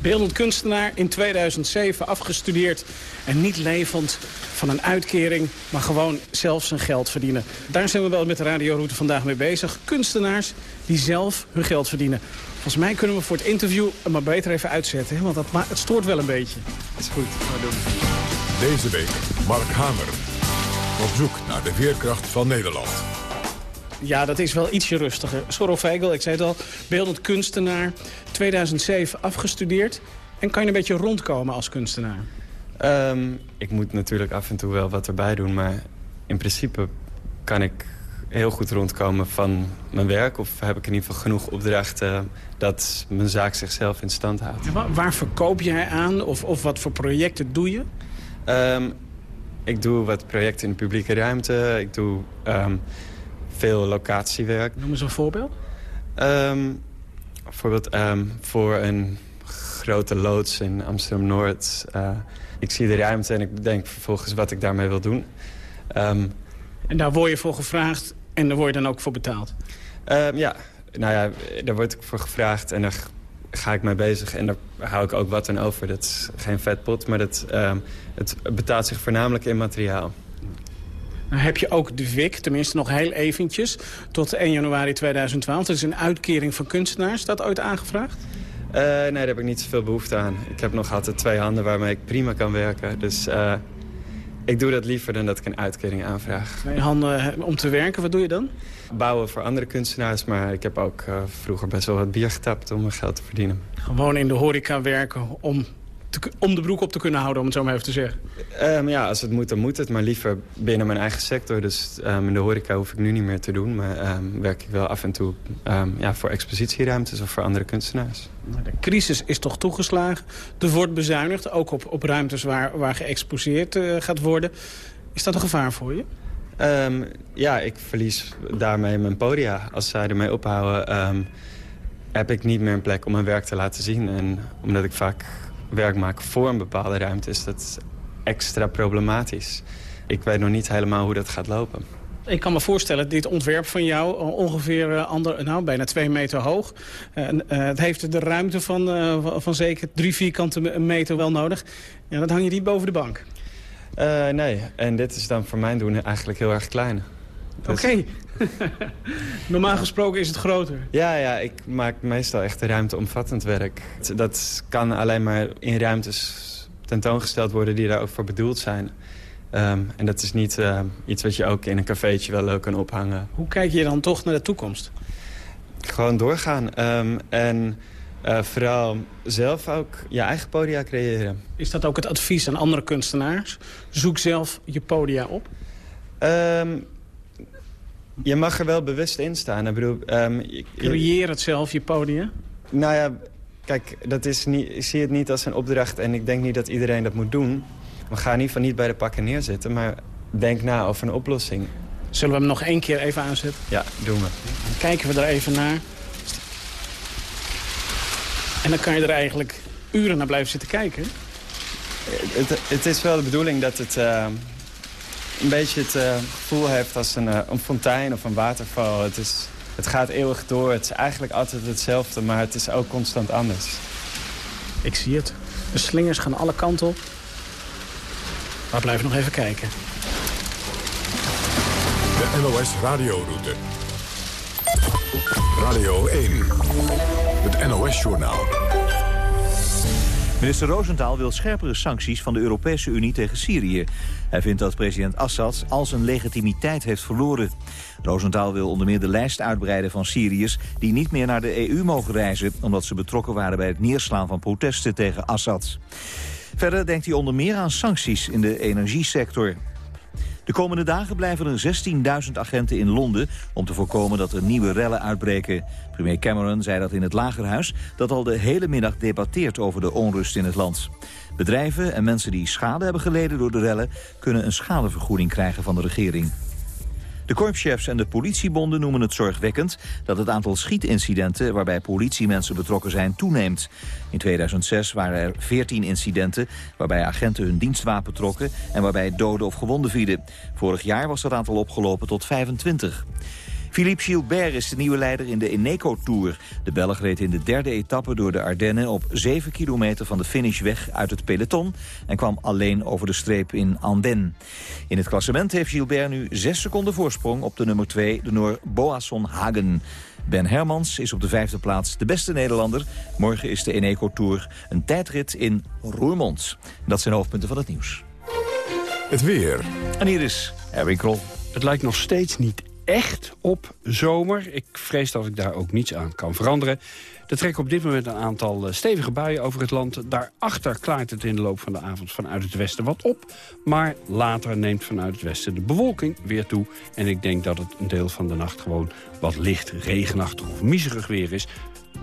Beeldend kunstenaar in 2007 afgestudeerd en niet levend van een uitkering, maar gewoon zelf zijn geld verdienen. Daar zijn we wel met de radioroute vandaag mee bezig. Kunstenaars die zelf hun geld verdienen. Volgens mij kunnen we voor het interview hem maar beter even uitzetten, hè, want dat het stoort wel een beetje. Dat is goed, we doen. Deze week Mark Hamer. Op zoek naar de veerkracht van Nederland. Ja, dat is wel ietsje rustiger. Sorro Feigel, ik zei het al, beeldend kunstenaar, 2007 afgestudeerd. En kan je een beetje rondkomen als kunstenaar? Ehm, ik moet natuurlijk af en toe wel wat erbij doen. Maar in principe kan ik heel goed rondkomen van mijn werk. Of heb ik in ieder geval genoeg opdrachten dat mijn zaak zichzelf in stand houdt. En wa- waar verkoop jij aan of, of wat voor projecten doe je? Ehm, ik doe wat projecten in de publieke ruimte. Ik doe ehm, veel locatiewerk. Noem eens een voorbeeld. Ehm, bijvoorbeeld ehm, voor een grote loods in Amsterdam-Noord. Eh, ik zie de ruimte en ik bedenk vervolgens wat ik daarmee wil doen. Ehm, En daar word je voor gevraagd en daar word je dan ook voor betaald? Ja, nou ja, daar word ik voor gevraagd en daar ga ik mee bezig. En daar hou ik ook wat aan over. Dat is geen vetpot, maar dat, het betaalt zich voornamelijk in materiaal. Heb je ook de WIC, tenminste nog heel eventjes, tot 1 januari 2012. Dat is een uitkering van kunstenaars. Is dat ooit aangevraagd? Eh, nee, daar heb ik niet zoveel behoefte aan. Ik heb nog altijd twee handen waarmee ik prima kan werken. Dus eh, ik doe dat liever dan dat ik een uitkering aanvraag. Twee handen eh, om te werken, wat doe je dan? Bouwen voor andere kunstenaars, maar ik heb ook vroeger best wel wat bier getapt om mijn geld te verdienen. Gewoon in de horeca werken om, te om de broek op te kunnen houden, om het zo maar even te zeggen. Ehm, ja, als het moet, dan moet het. Maar liever binnen mijn eigen sector. Dus ehm, in de horeca hoef ik nu niet meer te doen. Maar ehm, werk ik wel af en toe ja, voor expositieruimtes of voor andere kunstenaars. De crisis is toch toegeslagen. Er wordt bezuinigd, ook op, op ruimtes waar, waar geëxposeerd eh, gaat worden. Is dat een gevaar voor je? Ja, ik verlies daarmee mijn podia. Als zij ermee ophouden, heb ik niet meer een plek om mijn werk te laten zien. En omdat ik vaak werk maak voor een bepaalde ruimte, is dat extra problematisch. Ik weet nog niet helemaal hoe dat gaat lopen. Ik kan me voorstellen, dit ontwerp van jou, eh, ongeveer eh, ander, nou, bijna twee meter hoog. Eh, het heeft de ruimte van, van- zeker drie vierkante me- meter wel nodig. Ja, dat hang je niet boven de bank. Nee, en dit is dan voor mijn doen eigenlijk heel erg klein. Oké. *laughs* Normaal gesproken is het groter. Ja, ja, ik maak meestal echt ruimteomvattend werk. Dat kan alleen maar in ruimtes tentoongesteld worden die daar ook voor bedoeld zijn. Ehm, en dat is niet ehm, iets wat je ook in een cafeetje wel leuk kan ophangen. Hoe kijk je dan toch naar de toekomst? gewoon doorgaan. Ehm, en uh, vooral zelf ook je eigen podia creëren. Is dat ook het advies aan andere kunstenaars? Zoek zelf je podia op? Um, je mag er wel bewust in staan. Ik bedoel, um, je, Creëer het zelf, je podia? Nou ja, kijk, dat is niet, ik zie het niet als een opdracht... en ik denk niet dat iedereen dat moet doen. We gaan in ieder geval niet bij de pakken neerzitten... maar denk na over een oplossing. Zullen we hem nog één keer even aanzetten? Ja, doen we. Dan kijken we er even naar. En dan kan je er eigenlijk uren naar blijven zitten kijken. Het, het is wel de bedoeling dat het uh, een beetje het uh, gevoel heeft als een, uh, een fontein of een waterval. Het, is, het gaat eeuwig door. Het is eigenlijk altijd hetzelfde, maar het is ook constant anders. Ik zie het. De slingers gaan alle kanten op. Maar blijf nog even kijken. De NOS Radioroute. Radio 1. Het NOS-journaal. Minister Rosenthal wil scherpere sancties van de Europese Unie tegen Syrië. Hij vindt dat president Assad al zijn legitimiteit heeft verloren. Rosenthal wil onder meer de lijst uitbreiden van Syriërs... die niet meer naar de EU mogen reizen... omdat ze betrokken waren bij het neerslaan van protesten tegen Assad. Verder denkt hij onder meer aan sancties in de energiesector. De komende dagen blijven er 16.000 agenten in Londen... om te voorkomen dat er nieuwe rellen uitbreken. Premier Cameron zei dat in het Lagerhuis... dat al de hele middag debatteert over de onrust in het land. Bedrijven en mensen die schade hebben geleden door de rellen... kunnen een schadevergoeding krijgen van de regering. De korpschefs en de politiebonden noemen het zorgwekkend dat het aantal schietincidenten waarbij politiemensen betrokken zijn toeneemt. In 2006 waren er 14 incidenten waarbij agenten hun dienstwapen trokken en waarbij doden of gewonden vielen. Vorig jaar was dat aantal opgelopen tot 25. Philippe Gilbert is de nieuwe leider in de Eneco Tour. De Belg reed in de derde etappe door de Ardennen op 7 kilometer van de finish weg uit het peloton en kwam alleen over de streep in Andenne. In het klassement heeft Gilbert nu 6 seconden voorsprong op de nummer 2, de Noor Boasson Hagen. Ben Hermans is op de vijfde plaats de beste Nederlander. Morgen is de Eneco Tour een tijdrit in Roermond. Dat zijn hoofdpunten van het nieuws. Het weer. En hier is Krol. Het lijkt nog steeds niet echt op zomer. Ik vrees dat ik daar ook niets aan kan veranderen. Er trekken op dit moment een aantal eh, stevige buien over het land. Daarachter klaart het in de loop van de avond vanuit het westen wat op. Maar later neemt vanuit het westen de bewolking weer toe. En ik denk dat het een deel van de nacht gewoon wat licht regenachtig of miserig weer is.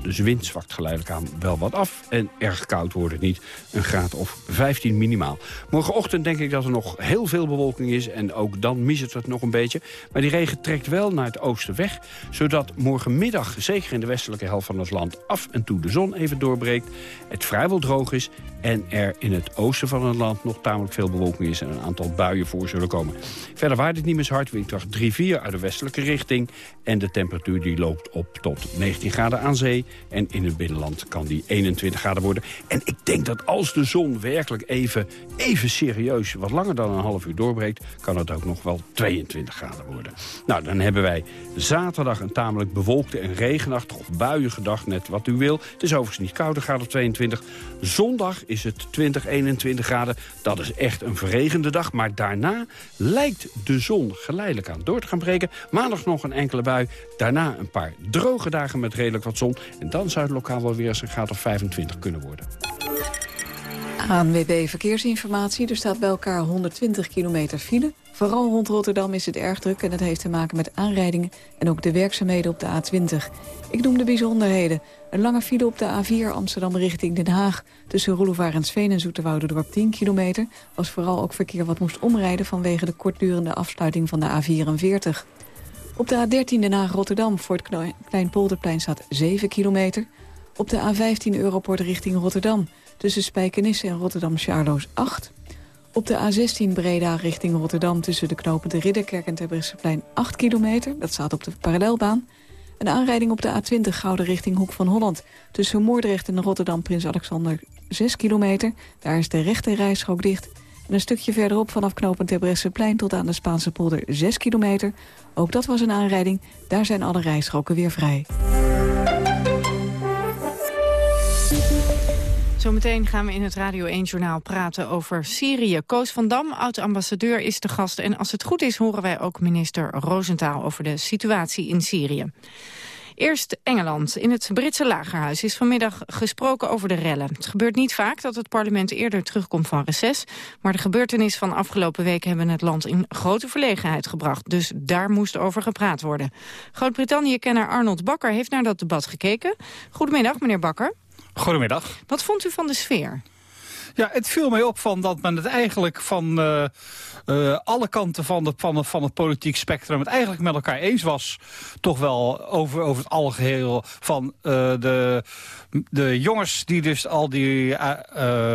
Dus wind zwakt geleidelijk aan wel wat af. En erg koud wordt het niet. Een graad of 15 minimaal. Morgenochtend denk ik dat er nog heel veel bewolking is. En ook dan misert het nog een beetje. Maar die regen trekt wel naar het oosten weg. Zodat morgenmiddag, zeker in de westelijke helft van het land... af en toe de zon even doorbreekt. Het vrijwel droog is. En er in het oosten van het land nog tamelijk veel bewolking is... en een aantal buien voor zullen komen. Verder waait het niet meer zo hard. Windkracht 3-4 uit de westelijke richting. En de temperatuur die loopt op tot 19 graden aan zee. En in het binnenland kan die 21 graden worden. En ik denk dat als de zon werkelijk even, even serieus... wat langer dan een half uur doorbreekt... kan het ook nog wel 22 graden worden. Nou, dan hebben wij zaterdag een tamelijk bewolkte en regenachtig... of buiige dag, net wat u wil. Het is overigens niet kouder, gaat op 22. Zondag is het 20, 21 graden. Dat is echt een verregende dag. Maar daarna lijkt de zon geleidelijk aan door te gaan breken. Maandag nog een enkele bui. Daarna een paar droge dagen met redelijk wat zon. En dan zou het lokaal wel weer eens een graad of 25 kunnen worden. ANWB Verkeersinformatie. Er staat bij elkaar 120 kilometer file. Vooral rond Rotterdam is het erg druk en dat heeft te maken met aanrijdingen... en ook de werkzaamheden op de A20. Ik noem de bijzonderheden. Een lange file op de A4 Amsterdam richting Den Haag... tussen Roelofarensveen en Zoeterwoude-dorp 10 kilometer... was vooral ook verkeer wat moest omrijden... vanwege de kortdurende afsluiting van de A44. Op de A13 Den Haag-Rotterdam voor het Kleinpolderplein staat 7 kilometer. Op de A15 Europort richting Rotterdam... tussen Spijkenisse en Rotterdam-Charloes 8... Op de A16 Breda richting Rotterdam tussen de knopen de Ridderkerk en Terbrechtseplein 8 kilometer. Dat staat op de parallelbaan. Een aanrijding op de A20 Gouden richting Hoek van Holland. Tussen Moordrecht en Rotterdam Prins Alexander 6 kilometer. Daar is de rechte rijstrook dicht. En een stukje verderop vanaf knooppunt Terbrechtseplein tot aan de Spaanse polder 6 kilometer. Ook dat was een aanrijding. Daar zijn alle rijstroken weer vrij. Zometeen gaan we in het Radio 1-journaal praten over Syrië. Koos van Dam, oud-ambassadeur, is de gast. En als het goed is, horen wij ook minister Roosentaal over de situatie in Syrië. Eerst Engeland. In het Britse lagerhuis is vanmiddag gesproken over de rellen. Het gebeurt niet vaak dat het parlement eerder terugkomt van reces... maar de gebeurtenissen van afgelopen week hebben het land in grote verlegenheid gebracht. Dus daar moest over gepraat worden. Groot-Brittannië-kenner Arnold Bakker heeft naar dat debat gekeken. Goedemiddag, meneer Bakker. Goedemiddag. Wat vond u van de sfeer? Ja, het viel mij op van dat men het eigenlijk van uh, uh, alle kanten van, het van, van het politiek spectrum... het eigenlijk met elkaar eens was. Toch wel over, over het algeheel van uh, de, de jongens die dus al die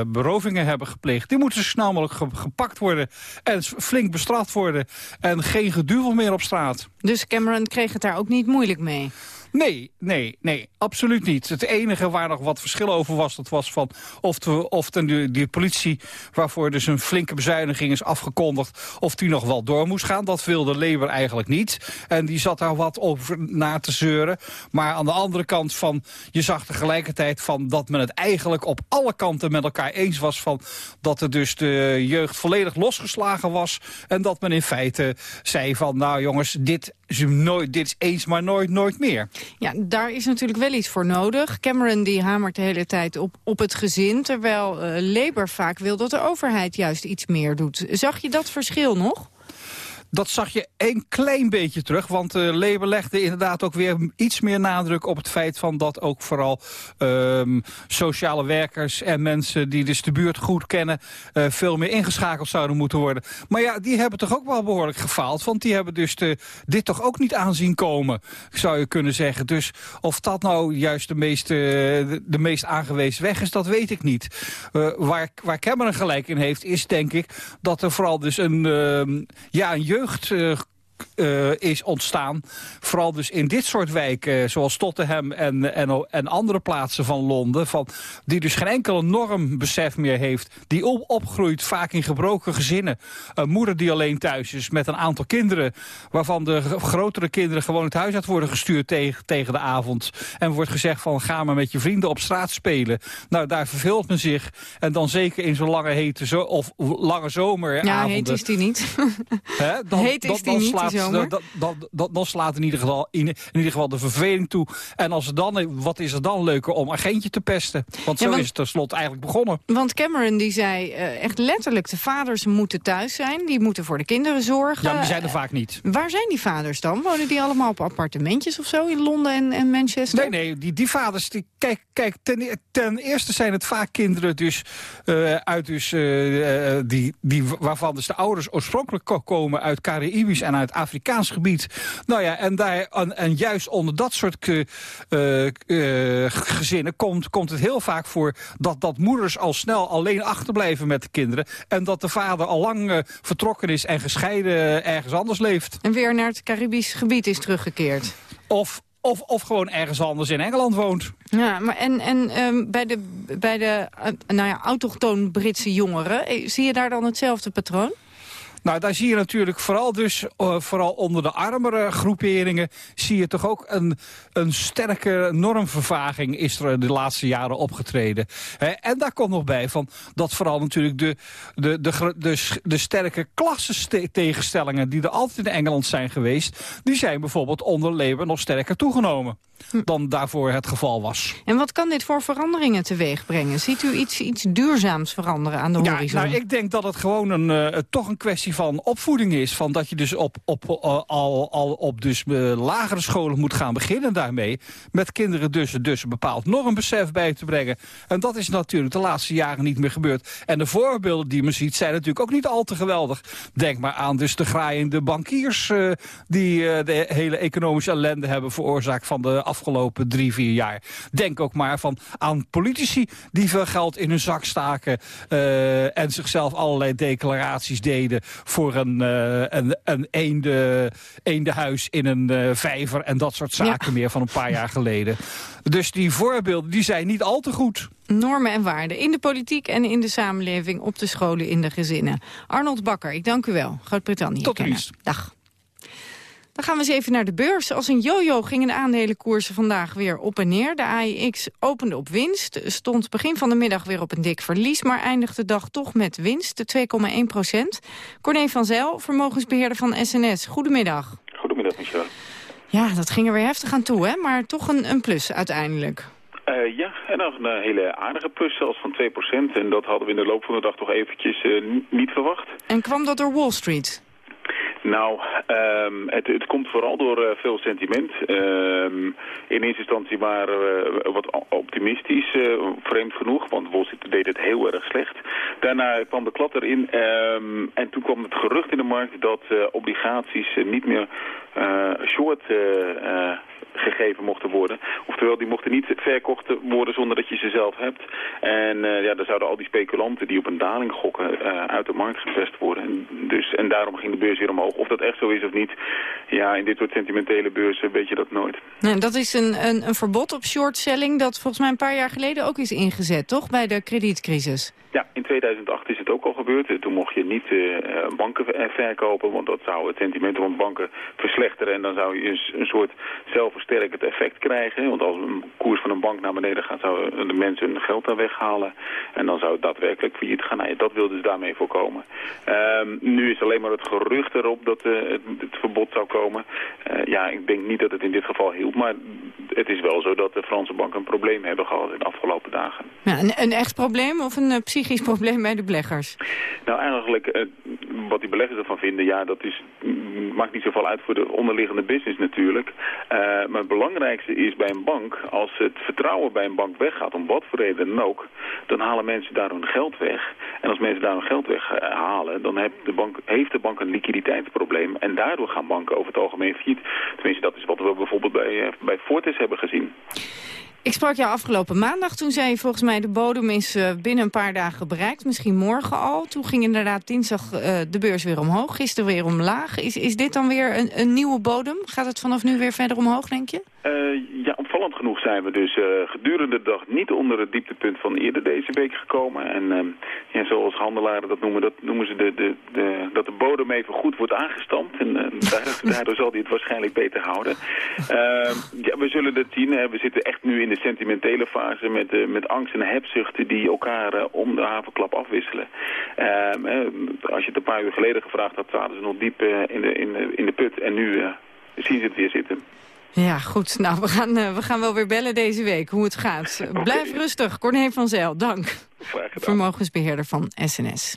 berovingen hebben gepleegd... die moeten zo snel mogelijk gepakt worden en flink bestraft worden... en geen geduvel meer op straat. Dus Cameron kreeg het daar ook niet moeilijk mee? Nee, nee, nee, absoluut niet. Het enige waar nog wat verschil over was, dat was van of, de, of de, politie, waarvoor dus een flinke bezuiniging is afgekondigd, of die nog wel door moest gaan. Dat wilde Labour eigenlijk niet. En die zat daar wat over na te zeuren. Maar aan de andere kant van, je zag tegelijkertijd van dat men het eigenlijk op alle kanten met elkaar eens was van dat er dus de jeugd volledig losgeslagen was. En dat men in feite zei van, nou jongens, dit is, nooit, dit is eens maar nooit, nooit meer. Ja, daar is natuurlijk wel iets voor nodig. Cameron die hamert de hele tijd op, op het gezin... terwijl uh, Labour vaak wil dat de overheid juist iets meer doet. Zag je dat verschil nog? Dat zag je een klein beetje terug, want uh, Labour legde inderdaad ook weer iets meer nadruk op het feit van dat ook vooral um, sociale werkers en mensen die dus de buurt goed kennen uh, veel meer ingeschakeld zouden moeten worden. Maar ja, die hebben toch ook wel behoorlijk gefaald, want die hebben dus de, dit toch ook niet aanzien komen, zou je kunnen zeggen. Dus of dat nou juist de meest, de, meest aangewezen weg is, dat weet ik niet. waar, waar Cameron gelijk in heeft, is denk ik dat er vooral dus een, ja, een jeugd jeugd uh, uh, is ontstaan. Vooral dus in dit soort wijken, zoals Tottenham en, en, en andere plaatsen van Londen. Van, die dus geen enkele normbesef meer heeft. Die op, opgroeit vaak in gebroken gezinnen. Een moeder die alleen thuis is met een aantal kinderen. Waarvan de grotere kinderen gewoon het huis uit worden gestuurd tegen, tegen de avond. En wordt gezegd van ga maar met je vrienden op straat spelen. Nou, daar verveelt men zich. En dan zeker in zo'n lange hete zo of lange zomer. Ja, heet is die niet. He, dan, heet is die niet dat, dat, dat, dat, slaat in ieder, geval, in, in, ieder geval de verveling toe. En als er dan, wat is er dan leuker om agentje te pesten? Want zo is het tenslotte eigenlijk begonnen. Want Cameron die zei uh, echt letterlijk... de vaders moeten thuis zijn, die moeten voor de kinderen zorgen. Ja, die zijn er vaak niet. Waar zijn die vaders dan? Wonen die allemaal op appartementjes of zo in Londen en, en Manchester? Nee, nee, die, die vaders... Die, kijk, kijk ten, ten eerste zijn het vaak kinderen dus, uh, uit dus, die, die, waarvan dus de ouders oorspronkelijk komen uit Caribisch en uit Afrikaans gebied. Nou ja, en, daar, en, en juist onder dat soort uh, uh, gezinnen komt, komt het heel vaak voor... dat, dat moeders al snel alleen achterblijven met de kinderen... en dat de vader al lang uh, vertrokken is en gescheiden ergens anders leeft. En weer naar het Caribisch gebied is teruggekeerd. Of, of, of gewoon ergens anders in Engeland woont. Ja, maar en, en um, bij de, bij de nou ja, autochtoon Britse jongeren... zie je daar dan hetzelfde patroon? Nou, daar zie je natuurlijk vooral dus, uh, vooral onder de armere groeperingen... zie je toch ook een, een sterke normvervaging is er de laatste jaren opgetreden. En daar komt nog bij van dat vooral natuurlijk de, de, de, de, de sterke klassentegenstellingen... die er altijd in Engeland zijn geweest... die zijn bijvoorbeeld onder Labour nog sterker toegenomen. Dan daarvoor het geval was. En wat kan dit voor veranderingen teweeg brengen? Ziet u iets, iets duurzaams veranderen aan de horizon? Ja, nou, ik denk dat het gewoon een, uh, toch een kwestie van opvoeding is. Van dat je dus op, op, uh, al, al op dus, uh, lagere scholen moet gaan beginnen daarmee. Met kinderen dus, dus een bepaald normbesef bij te brengen. En dat is natuurlijk de laatste jaren niet meer gebeurd. En de voorbeelden die men ziet zijn natuurlijk ook niet al te geweldig. Denk maar aan dus de graaiende bankiers... Die de hele economische ellende hebben veroorzaakt van de afgelopen drie, vier jaar. Denk ook maar van aan politici die veel geld in hun zak staken... en zichzelf allerlei declaraties deden voor een, uh, een, een eende, eendehuis in een uh, vijver en dat soort zaken ja. meer van een paar jaar geleden. Dus die voorbeelden die zijn niet al te goed. Normen en waarden in de politiek en in de samenleving, op de scholen, in de gezinnen. Arnold Bakker, ik dank u wel. Groot-Brittannië. Tot ziens. Dag. Dan gaan we eens even naar de beurs. Als een jojo gingen de aandelenkoersen vandaag weer op en neer. De AIX opende op winst, stond begin van de middag weer op een dik verlies... maar eindigde de dag toch met winst, 2,1 procent. Corné van Zijl, vermogensbeheerder van SNS. Goedemiddag. Goedemiddag, Michel. Ja, dat ging er weer heftig aan toe, hè? maar toch een, een plus uiteindelijk. Uh, ja, en dan een hele aardige plus zelfs van 2%. En dat hadden we in de loop van de dag toch eventjes uh, niet verwacht. En kwam dat door Wall Street? Nou, um, het, het, komt vooral door uh, veel sentiment. Um, in eerste instantie waren we wat optimistisch, uh, vreemd genoeg, want Wall Street deed het heel erg slecht. Daarna kwam de klad erin um, en toen kwam het gerucht in de markt dat uh, obligaties niet meer short gegeven mochten worden. Oftewel, die mochten niet verkocht worden zonder dat je ze zelf hebt. En ja, dan zouden al die speculanten die op een daling gokken uit de markt gevest worden. En, dus, en daarom ging de beurs weer omhoog. Of dat echt zo is of niet, ja, in dit soort sentimentele beurzen weet je dat nooit. Nee, dat is een, een, een verbod op shortselling dat volgens mij een paar jaar geleden ook is ingezet, toch? Bij de kredietcrisis. Ja, in 2008 is het ook al gebeurd. Toen mocht je niet uh, banken verkopen, want dat zou het sentiment van banken verslechteren. En dan zou je een, soort zelfversterkend effect krijgen. Want als een koers van een bank naar beneden gaat, zouden de mensen hun geld daar weghalen. En dan zou het daadwerkelijk failliet gaan. Nou, dat wilden ze daarmee voorkomen. Um, nu is alleen maar het gerucht erop dat het, verbod zou komen. Ja, ik denk niet dat het in dit geval hielp. Maar het is wel zo dat de Franse banken een probleem hebben gehad in de afgelopen dagen. Een, een echt probleem of een probleem bij de beleggers? Nou, eigenlijk uh, wat die beleggers ervan vinden, ja, dat is, maakt niet zoveel uit voor de onderliggende business natuurlijk. Uh, maar het belangrijkste is bij een bank, als het vertrouwen bij een bank weggaat, om wat voor reden dan ook, dan halen mensen daar hun geld weg. En als mensen daar hun geld weghalen, dan heeft de, bank, heeft de bank een liquiditeitsprobleem. En daardoor gaan banken over het algemeen failliet. Tenminste, dat is wat we bijvoorbeeld bij, bij Fortis hebben gezien. Ik sprak jou afgelopen maandag. Toen zei je volgens mij de bodem is uh, binnen een paar dagen bereikt. Misschien morgen al. Toen ging inderdaad dinsdag uh, de beurs weer omhoog. Gisteren weer omlaag. Is, is dit dan weer een, een nieuwe bodem? Gaat het vanaf nu weer verder omhoog, denk je? Uh, ja, opvallend genoeg zijn we dus uh, gedurende de dag niet onder het dieptepunt van eerder deze week gekomen. En uh, ja, zoals handelaren dat noemen, dat noemen ze de, de, de, dat de bodem even goed wordt aangestampt. En daardoor, *laughs* daardoor zal hij het waarschijnlijk beter houden. ja, we zullen het zien. We zitten echt nu in de sentimentele fase met, met angst en hebzuchten die elkaar om de havenklap afwisselen. als je het een paar uur geleden gevraagd had, zaten ze nog diep in, de, in, de, in de put. En nu zien ze het weer zitten. Ja, goed. Nou, we gaan, uh, we gaan wel weer bellen deze week hoe het gaat. Okay. *laughs* Blijf rustig. Corné van Zijl, dank. Vermogensbeheerder van SNS.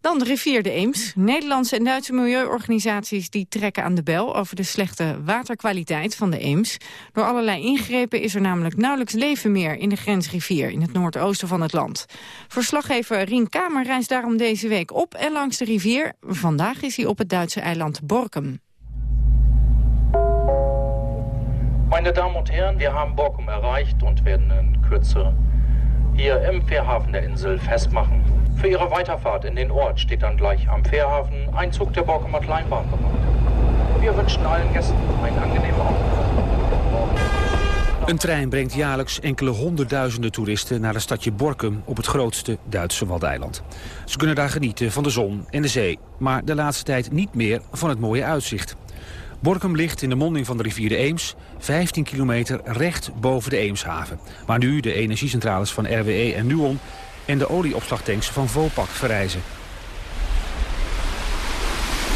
Dan de rivier de Eems. Nederlandse en Duitse milieuorganisaties die trekken aan de bel over de slechte waterkwaliteit van de Eems. Door allerlei ingrepen is er namelijk nauwelijks leven meer in de grensrivier in het noordoosten van het land. Verslaggever Rien Kamer reist daarom deze week op en langs de rivier. Vandaag is hij op het Duitse eiland Borkum. Meine Damen und Herren, wir haben Borkum erreicht und werden in Kürze hier im Fährhafen der Insel festmachen. Für Ihre Weiterfahrt in den Ort steht dann gleich am Fährhafen ein Zug der Borkumer Kleinbahn bereit. Wir wünschen allen Gästen einen angenehmen Abend. Een trein brengt jaarlijks enkele honderdduizenden toeristen naar het stadje Borkum op het grootste Duitse Wadeiland. Ze kunnen daar genieten van de zon en de zee, maar de laatste tijd niet meer van het mooie uitzicht. Borkum ligt in de monding van de rivier de Eems, 15 kilometer recht boven de Eemshaven. Waar nu de energiecentrales van RWE en Nuon en de olieopslagtanks van Vopak verrijzen.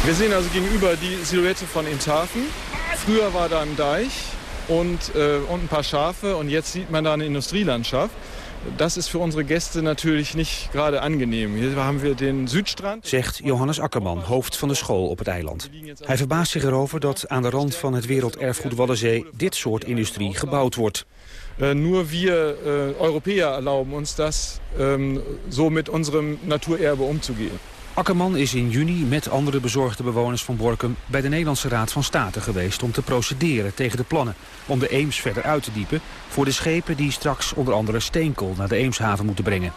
We zien also gegenüber die Silhouette van Eemshaven. Früher war da ein Deich und, äh, und ein paar Schafe und jetzt sieht man da eine Industrielandschaft. Das ist für unsere Gäste natürlich nicht gerade angenehm. Hier haben wir den Südstrand. Zegt Johannes Akkerman, hoofd van de school op het eiland. Hij verbaast zich erover dat aan de rand van het werelderfgoed Waddenzee dit soort industrie gebouwd wordt. Uh, nur wir uh, Europäer erlauben uns das, um, so mit unserem Naturerbe umzugehen. Akkerman is in juni met andere bezorgde bewoners van Borkum bij de Nederlandse Raad van State geweest om te procederen tegen de plannen om de Eems verder uit te diepen voor de schepen die straks onder andere steenkool naar de Eemshaven moeten brengen.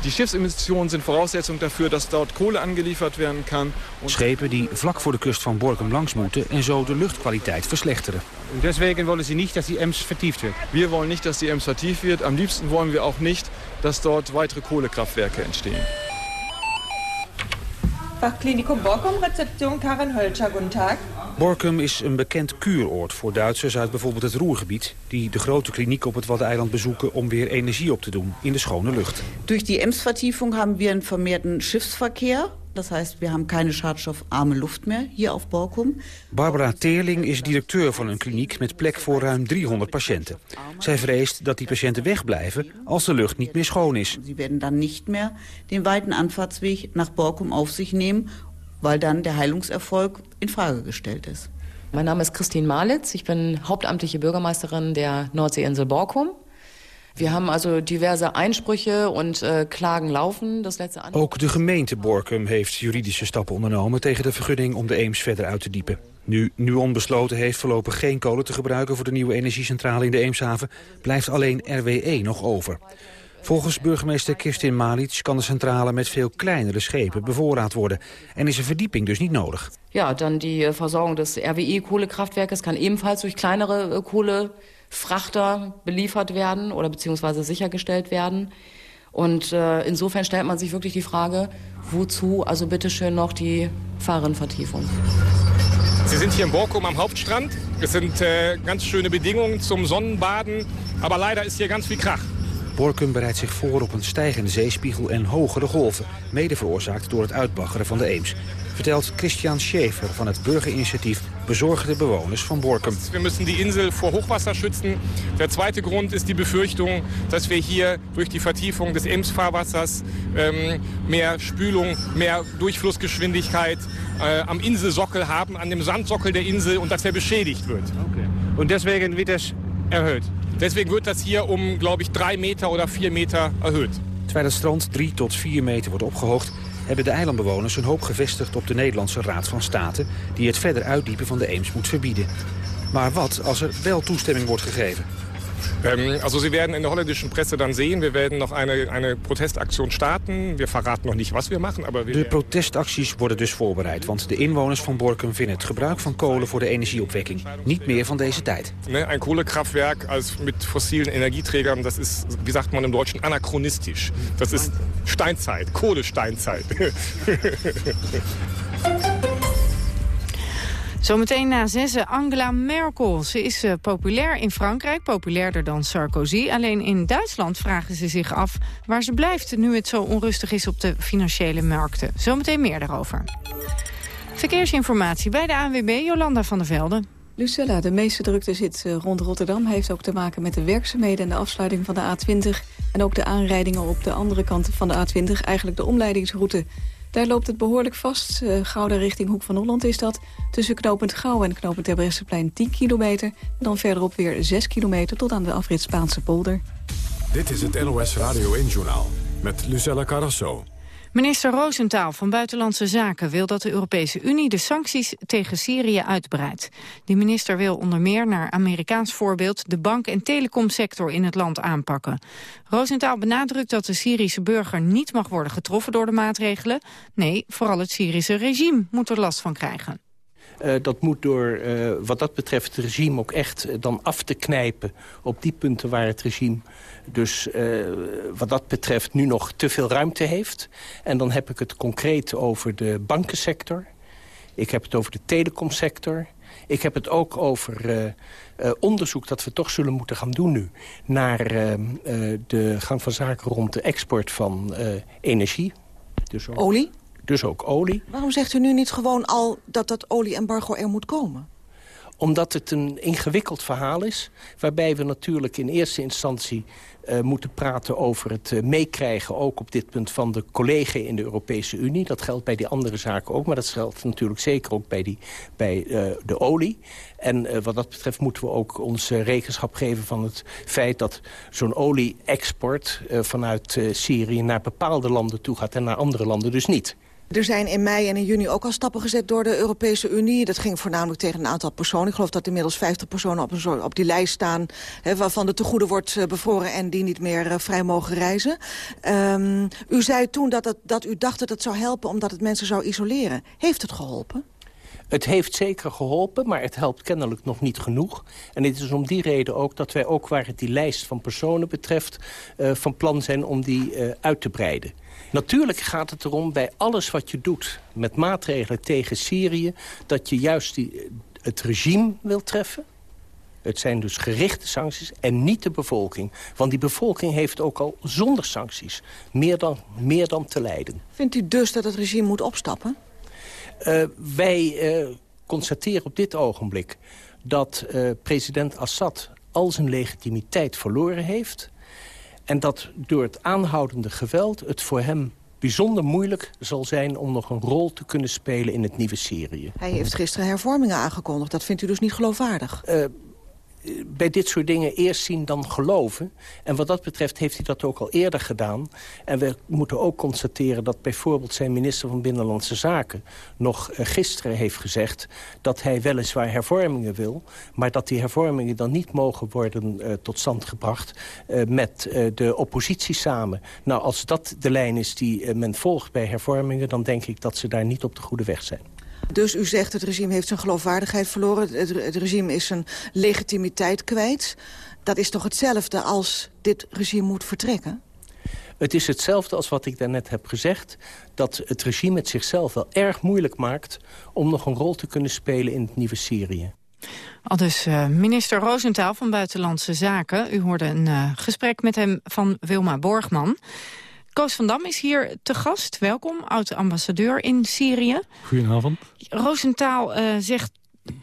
Die Schiffsemissionen zijn Voraussetzung dafür, dat dort Kohle angeliefert werden kan. Schepen die vlak voor de kust van Borkum langs moeten en zo de luchtkwaliteit verslechteren. Deswegen willen ze niet dat die Ems vertieft wird. Wir wollen nicht, dass die Ems vertieft wird. Am liebsten wollen wir auch nicht, dass dort weitere Kohlekraftwerke entstehen. Fachklinikum Borkum, reception Karin Hölscher, guten Tag. Borkum is een bekend kuuroord voor Duitsers uit bijvoorbeeld het Roergebied... die de grote kliniek op het Waddeneiland bezoeken om weer energie op te doen in de schone lucht. Durch die Ems-Vertiefung haben wir einen vermehrten Schiffsverkehr Das heißt, wir haben keine schadstoffarme Luft meer hier auf Borkum. Barbara Teerling is directeur van een kliniek met plek voor ruim 300 patiënten. Zij vreest dat die patiënten wegblijven als de lucht niet meer schoon is. Sie werden dann nicht mehr den weiten Anfahrtsweg nach Borkum auf sich nehmen, weil dann der Heilungserfolg in Frage gestellt ist. Mein Name ist Christine Malitz. Ich bin hauptamtliche Bürgermeisterin der Nordseeinsel Borkum. Wir haben also diverse Einsprüche und äh, Klagen laufen. Das letzte Ook de gemeente Borkum heeft juridische stappen ondernomen... tegen de vergunning om de Eems verder uit te diepen. Nu Nuon besloten heeft voorlopig geen kolen te gebruiken... voor de nieuwe energiecentrale in de Eemshaven... blijft alleen RWE nog over. Volgens burgemeester Kirstin Malic kan de centrale met veel kleinere schepen bevoorraad worden. En is een verdieping dus niet nodig. Ja, dan die äh, Versorgung des RWE-Kohlekraftwerkes kann ebenfalls durch kleinere äh, Kohlefrachter beliefert werden oder beziehungsweise sichergestellt werden. Und äh, insofern stellt man sich wirklich die Frage, wozu also bitteschön noch die Fahrrinvertiefung? Sie sind hier in Borkum am Hauptstrand. Es sind äh, ganz schöne Bedingungen zum Sonnenbaden, aber leider ist hier ganz viel Krach. Borkum bereidt zich voor op een stijgende zeespiegel en hogere golven, mede veroorzaakt door het uitbaggeren van de Eems. Vertelt Christian Schäfer van het burgerinitiatief Bezorgen de Bewoners van Borkum. Wir müssen die Insel vor Hochwasser schützen. Der zweite Grund ist die Befürchtung, dass wir hier durch die Vertiefung des Ems-Fahrwassers ähm, mehr Spülung, mehr Durchflussgeschwindigkeit äh, am Inselsockel haben, an dem Sandsockel der Insel und dass er beschädigt wird. Okay. Und deswegen wird es erhöht? Deswegen wird das hier um, glaube ich, drei Meter oder vier Meter erhöht. Terwijl het strand 3 tot 4 meter wordt opgehoogd... hebben de eilandbewoners hun hoop gevestigd op de Nederlandse Raad van State... die het verder uitdiepen van de Eems moet verbieden. Maar wat als er wel toestemming wordt gegeven? Ähm, also Sie werden in der holländischen Presse dann sehen, wir werden noch eine, eine Protestaktion starten. Wir verraten noch nicht, was wir machen, aber wir De protestacties worden dus voorbereid, want de inwoners van Borkum vinden het gebruik van kolen voor de energieopwekking niet meer van deze tijd. Ne, ein Kohlekraftwerk als mit fossilen Energieträgern, das ist, wie sagt man im Deutschen, anachronistisch. Das ist Steinzeit, Kohlesteinzeit. *laughs* Zometeen na zessen Angela Merkel. Ze is eh, populair in Frankrijk, populairder dan Sarkozy. Alleen in Duitsland vragen ze zich af waar ze blijft... nu het zo onrustig is op de financiële markten. Zometeen meer daarover. Verkeersinformatie bij de ANWB, Jolanda van der Velde. Lucella, de meeste drukte zit eh, rond Rotterdam. Heeft ook te maken met de werkzaamheden en de afsluiting van de A20. En ook de aanrijdingen op de andere kant van de A20. Eigenlijk de omleidingsroute. Daar loopt het behoorlijk vast. Uh, Gouda richting Hoek van Holland is dat. Tussen knooppunt Gouw en knooppunt Terbrechtseplein 10 kilometer. En dan verderop weer 6 kilometer tot aan de afrit Spaanse polder. Dit is het NOS Radio 1-journaal met Lucella Carrasso. Minister Roosentaal van Buitenlandse Zaken wil dat de Europese Unie de sancties tegen Syrië uitbreidt. Die minister wil onder meer naar Amerikaans voorbeeld de bank- en telecomsector in het land aanpakken. Roosentaal benadrukt dat de Syrische burger niet mag worden getroffen door de maatregelen. Nee, vooral het Syrische regime moet er last van krijgen. Uh, dat moet door uh, wat dat betreft het regime ook echt uh, dan af te knijpen... op die punten waar het regime dus wat dat betreft nu nog te veel ruimte heeft. En dan heb ik het concreet over de bankensector. Ik heb het over de telecomsector. Ik heb het ook over onderzoek dat we toch zullen moeten gaan doen nu... naar de gang van zaken rond de export van energie. Dus. Olie? Dus ook olie. Waarom zegt u nu niet gewoon al dat dat olieembargo er moet komen? Omdat het een ingewikkeld verhaal is... waarbij we natuurlijk in eerste instantie uh, moeten praten over het uh, meekrijgen... ook op dit punt van de collega in de Europese Unie. Dat geldt bij die andere zaken ook, maar dat geldt natuurlijk zeker ook bij, die, bij uh, de olie. En wat dat betreft moeten we ook ons rekenschap geven van het feit... dat zo'n olie-export vanuit Syrië naar bepaalde landen toe gaat... en naar andere landen dus niet. Er zijn in mei en in juni ook al stappen gezet door de Europese Unie. Dat ging voornamelijk tegen een aantal personen. Ik geloof dat inmiddels 50 personen op, een, op die lijst staan... Hè, waarvan de tegoede wordt uh, bevroren en die niet meer uh, vrij mogen reizen. Um, u zei toen dat, dat u dacht dat het zou helpen omdat het mensen zou isoleren. Heeft het geholpen? Het heeft zeker geholpen, maar het helpt kennelijk nog niet genoeg. En het is om die reden ook dat wij ook waar het die lijst van personen betreft... Uh, van plan zijn om die uit te breiden. Natuurlijk gaat het erom bij alles wat je doet met maatregelen tegen Syrië... dat je juist die, het regime wil treffen. Het zijn dus gerichte sancties en niet de bevolking. Want die bevolking heeft ook al zonder sancties meer dan, meer dan te lijden. Vindt u dus dat het regime moet opstappen? Uh, wij uh, constateren op dit ogenblik dat uh, president Assad al zijn legitimiteit verloren heeft... en dat door het aanhoudende geweld het voor hem bijzonder moeilijk zal zijn om nog een rol te kunnen spelen in het nieuwe Syrië. Hij heeft gisteren hervormingen aangekondigd. Dat vindt u dus niet geloofwaardig? Uh, bij dit soort dingen eerst zien dan geloven. En wat dat betreft heeft hij dat ook al eerder gedaan. En we moeten ook constateren dat bijvoorbeeld zijn minister van Binnenlandse Zaken... nog uh, gisteren heeft gezegd dat hij weliswaar hervormingen wil... maar dat die hervormingen dan niet mogen worden uh, tot stand gebracht... Met de oppositie samen. Nou, als dat de lijn is die men volgt bij hervormingen... dan denk ik dat ze daar niet op de goede weg zijn. Dus u zegt het regime heeft zijn geloofwaardigheid verloren. Het, het regime is zijn legitimiteit kwijt. Dat is toch hetzelfde als dit regime moet vertrekken? Het is hetzelfde als wat ik daarnet heb gezegd... dat het regime het zichzelf wel erg moeilijk maakt... om nog een rol te kunnen spelen in het nieuwe Syrië. Al dus uh, minister Roosentaal van Buitenlandse Zaken. U hoorde een uh, gesprek met hem van Wilma Borgman. Koos van Dam is hier te gast. Welkom, oud-ambassadeur in Syrië. Goedenavond. Roosentaal uh, zegt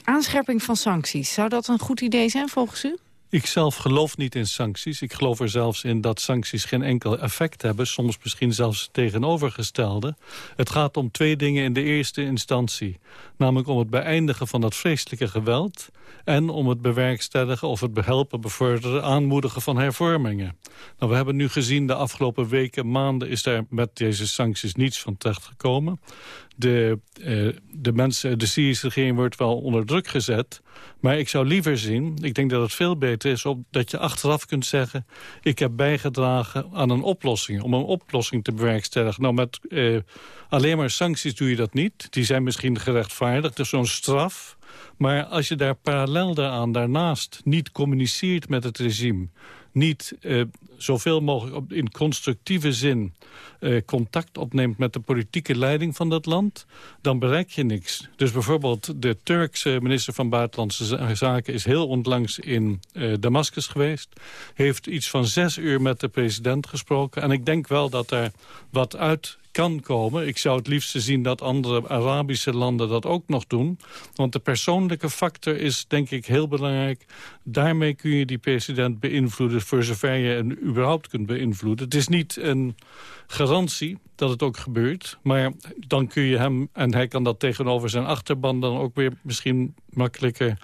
aanscherping van sancties. Zou dat een goed idee zijn volgens u? Ik zelf geloof niet in sancties. Ik geloof er zelfs in dat sancties geen enkel effect hebben. Soms misschien zelfs tegenovergestelde. Het gaat om twee dingen in de eerste instantie. Namelijk om het beëindigen van dat vreselijke geweld... en om het bewerkstelligen of het behelpen, bevorderen... aanmoedigen van hervormingen. Nou, we hebben nu gezien de afgelopen weken, maanden... is daar met deze sancties niets van terechtgekomen. De, uh, de, mensen, de Syrische regering wordt wel onder druk gezet... Maar ik zou liever zien, ik denk dat het veel beter is... Op, dat je achteraf kunt zeggen... ik heb bijgedragen aan een oplossing. Om een oplossing te bewerkstelligen. Nou, met eh, alleen maar sancties doe je dat niet. Die zijn misschien gerechtvaardigd. Dus zo'n straf. Maar als je daar parallel daaraan, daarnaast... niet communiceert met het regime niet uh, zoveel mogelijk in constructieve zin uh, contact opneemt met de politieke leiding van dat land, dan bereik je niks. Dus bijvoorbeeld de Turkse minister van Buitenlandse Zaken is heel onlangs in uh, Damascus geweest. Heeft iets van zes uur met de president gesproken. En ik denk wel dat er wat uit kan komen. Ik zou het liefst zien dat andere Arabische landen dat ook nog doen. Want de persoonlijke factor is denk ik heel belangrijk. Daarmee kun je die president beïnvloeden voor zover je hem überhaupt kunt beïnvloeden. Het is niet een garantie dat het ook gebeurt. Maar dan kun je hem, en hij kan dat tegenover zijn achterban... dan ook weer misschien makkelijker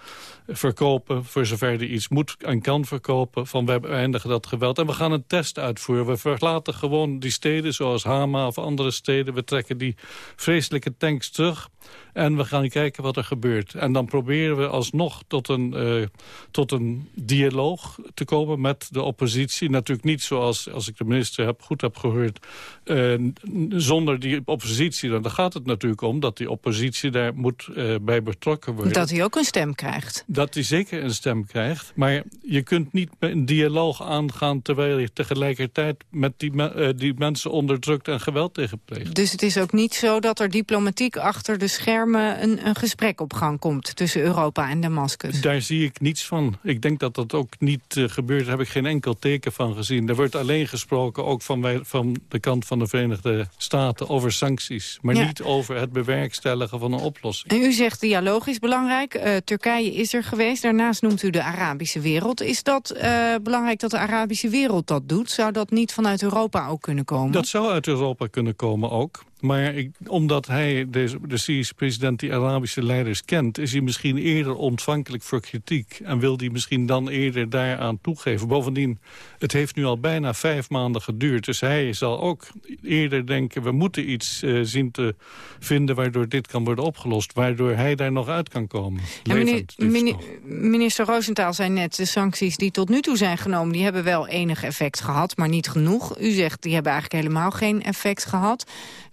verkopen... voor zover hij iets moet en kan verkopen... van we beëindigen dat geweld. En we gaan een test uitvoeren. We verlaten gewoon die steden zoals Hama of andere steden. We trekken die vreselijke tanks terug... En we gaan kijken wat er gebeurt. En dan proberen we alsnog tot een, uh, tot een dialoog te komen met de oppositie. Natuurlijk niet zoals, als ik de minister heb, goed heb gehoord... Uh, zonder die oppositie. Dan gaat het natuurlijk om dat die oppositie daar moet uh, bij betrokken worden. Dat hij ook een stem krijgt. Dat hij zeker een stem krijgt. Maar je kunt niet een dialoog aangaan... terwijl je tegelijkertijd met die, die mensen onderdrukt en geweld tegenpleegt. Dus het is ook niet zo dat er diplomatiek achter de schermen een, een gesprek op gang komt tussen Europa en Damascus? Daar zie ik niets van. Ik denk dat dat ook niet uh, gebeurt. Daar heb ik geen enkel teken van gezien. Er wordt alleen gesproken, ook van, wij, van de kant van de Verenigde Staten, over sancties. Maar ja. niet over het bewerkstelligen van een oplossing. En u zegt dialoog is belangrijk. Uh, Turkije is er geweest. Daarnaast noemt u de Arabische wereld. Is dat uh, belangrijk dat de Arabische wereld dat doet? Zou dat niet vanuit Europa ook kunnen komen? Dat zou uit Europa kunnen komen ook. Maar ik, omdat hij, deze, de Syrische president, die Arabische leiders kent... is hij misschien eerder ontvankelijk voor kritiek... en wil hij misschien dan eerder daaraan toegeven. Bovendien, het heeft nu al bijna vijf maanden geduurd. Dus hij zal ook eerder denken... we moeten iets uh, zien te vinden waardoor dit kan worden opgelost. Waardoor hij daar nog uit kan komen. Meneer, meneer, minister Roosentaal zei net... de sancties die tot nu toe zijn genomen... die hebben wel enig effect gehad, maar niet genoeg. U zegt, die hebben eigenlijk helemaal geen effect gehad.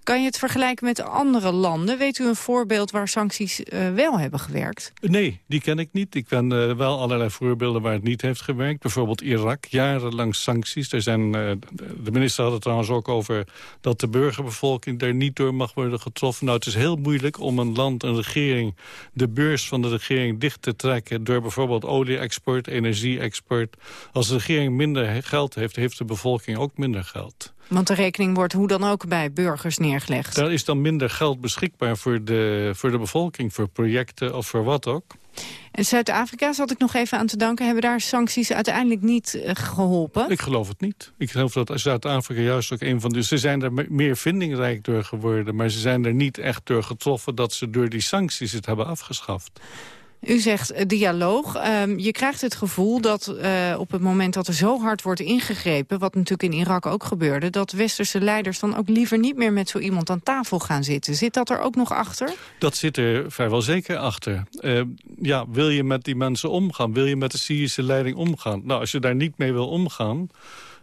Kan je het vergelijken met andere landen? Weet u een voorbeeld waar sancties uh, wel hebben gewerkt? Nee, die ken ik niet. Ik ken uh, wel allerlei voorbeelden waar het niet heeft gewerkt. Bijvoorbeeld Irak, jarenlang sancties. Er zijn, uh, de minister had het trouwens ook over dat de burgerbevolking daar niet door mag worden getroffen. Nou, het is heel moeilijk om een land, een regering, de beurs van de regering dicht te trekken door bijvoorbeeld olie-export, energie-export. Als de regering minder geld heeft, heeft de bevolking ook minder geld. Want de rekening wordt hoe dan ook bij burgers neergelegd. Daar is dan minder geld beschikbaar voor de, voor de bevolking, voor projecten of voor wat ook. En Zuid-Afrika, zat ik nog even aan te danken... hebben daar sancties uiteindelijk niet uh, geholpen? Ik geloof het niet. Ik geloof dat Zuid-Afrika juist ook een van de... Ze zijn er meer vindingrijk door geworden... maar ze zijn er niet echt door getroffen... dat ze door die sancties het hebben afgeschaft. U zegt uh, dialoog. Uh, je krijgt het gevoel dat uh, op het moment dat er zo hard wordt ingegrepen... wat natuurlijk in Irak ook gebeurde... dat westerse leiders dan ook liever niet meer met zo iemand aan tafel gaan zitten. Zit dat er ook nog achter? Dat zit er vrijwel zeker achter. Uh, ja, wil je met die mensen omgaan? Wil je met de Syrische leiding omgaan? Nou, als je daar niet mee wil omgaan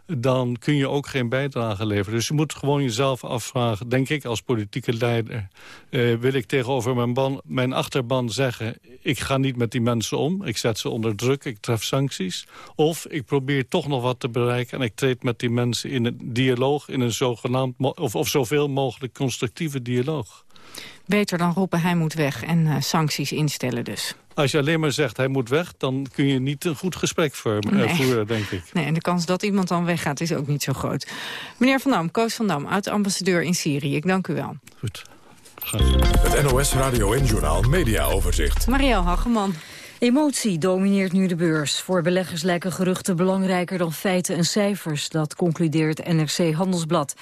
dan kun je ook geen bijdrage leveren. Dus je moet gewoon jezelf afvragen, denk ik als politieke leider... Uh, wil ik tegenover mijn, ban, mijn achterban zeggen... ik ga niet met die mensen om, ik zet ze onder druk, ik tref sancties... of ik probeer toch nog wat te bereiken... en ik treed met die mensen in een dialoog... in een zogenaamd, of, of zoveel mogelijk constructieve dialoog. Beter dan roepen hij moet weg en uh, sancties instellen dus. Als je alleen maar zegt hij moet weg, dan kun je niet een goed gesprek voeren, nee. voeren denk ik. Nee, en de kans dat iemand dan weggaat is ook niet zo groot. Meneer Van Dam, Koos van Dam, oud-ambassadeur in Syrië. Ik dank u wel. Goed. Het NOS Radio en Journaal Media Overzicht. Marielle Hageman. Emotie domineert nu de beurs. Voor beleggers lijken geruchten belangrijker dan feiten en cijfers. Dat concludeert NRC Handelsblad.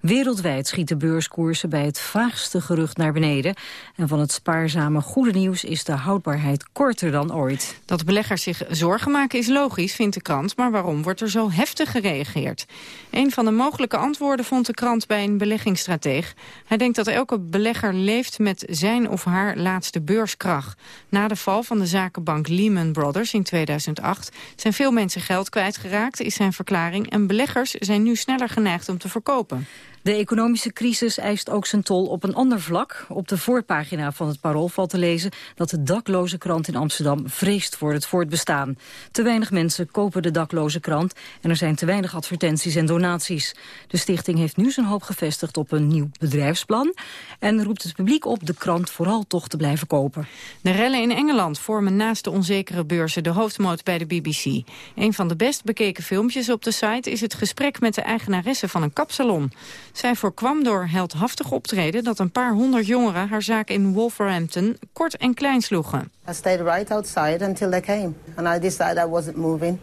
Wereldwijd schieten beurskoersen bij het vaagste gerucht naar beneden. En van het spaarzame goede nieuws is de houdbaarheid korter dan ooit. Dat beleggers zich zorgen maken is logisch, vindt de krant. Maar waarom wordt er zo heftig gereageerd? Een van de mogelijke antwoorden vond de krant bij een beleggingsstrateeg. Hij denkt dat elke belegger leeft met zijn of haar laatste beurskracht. Na de val van de zaken bank Lehman Brothers in 2008 zijn veel mensen geld kwijtgeraakt, is zijn verklaring. En beleggers zijn nu sneller geneigd om te verkopen. De economische crisis eist ook zijn tol op een ander vlak. Op de voorpagina van het Parool valt te lezen dat de dakloze krant in Amsterdam vreest voor het voortbestaan. Te weinig mensen kopen de dakloze krant en er zijn te weinig advertenties en donaties. De stichting heeft nu zijn hoop gevestigd op een nieuw bedrijfsplan en roept het publiek op de krant vooral toch te blijven kopen. De rellen in Engeland vormen naast de onzekere beurzen de hoofdmoot bij de BBC. Een van de best bekeken filmpjes op de site is het gesprek met de eigenaresse van een kapsalon. Zij voorkwam door heldhaftig optreden dat een paar honderd jongeren haar zaak in Wolverhampton kort en klein sloegen. I stayed right outside until they came and I decided I wasn't moving.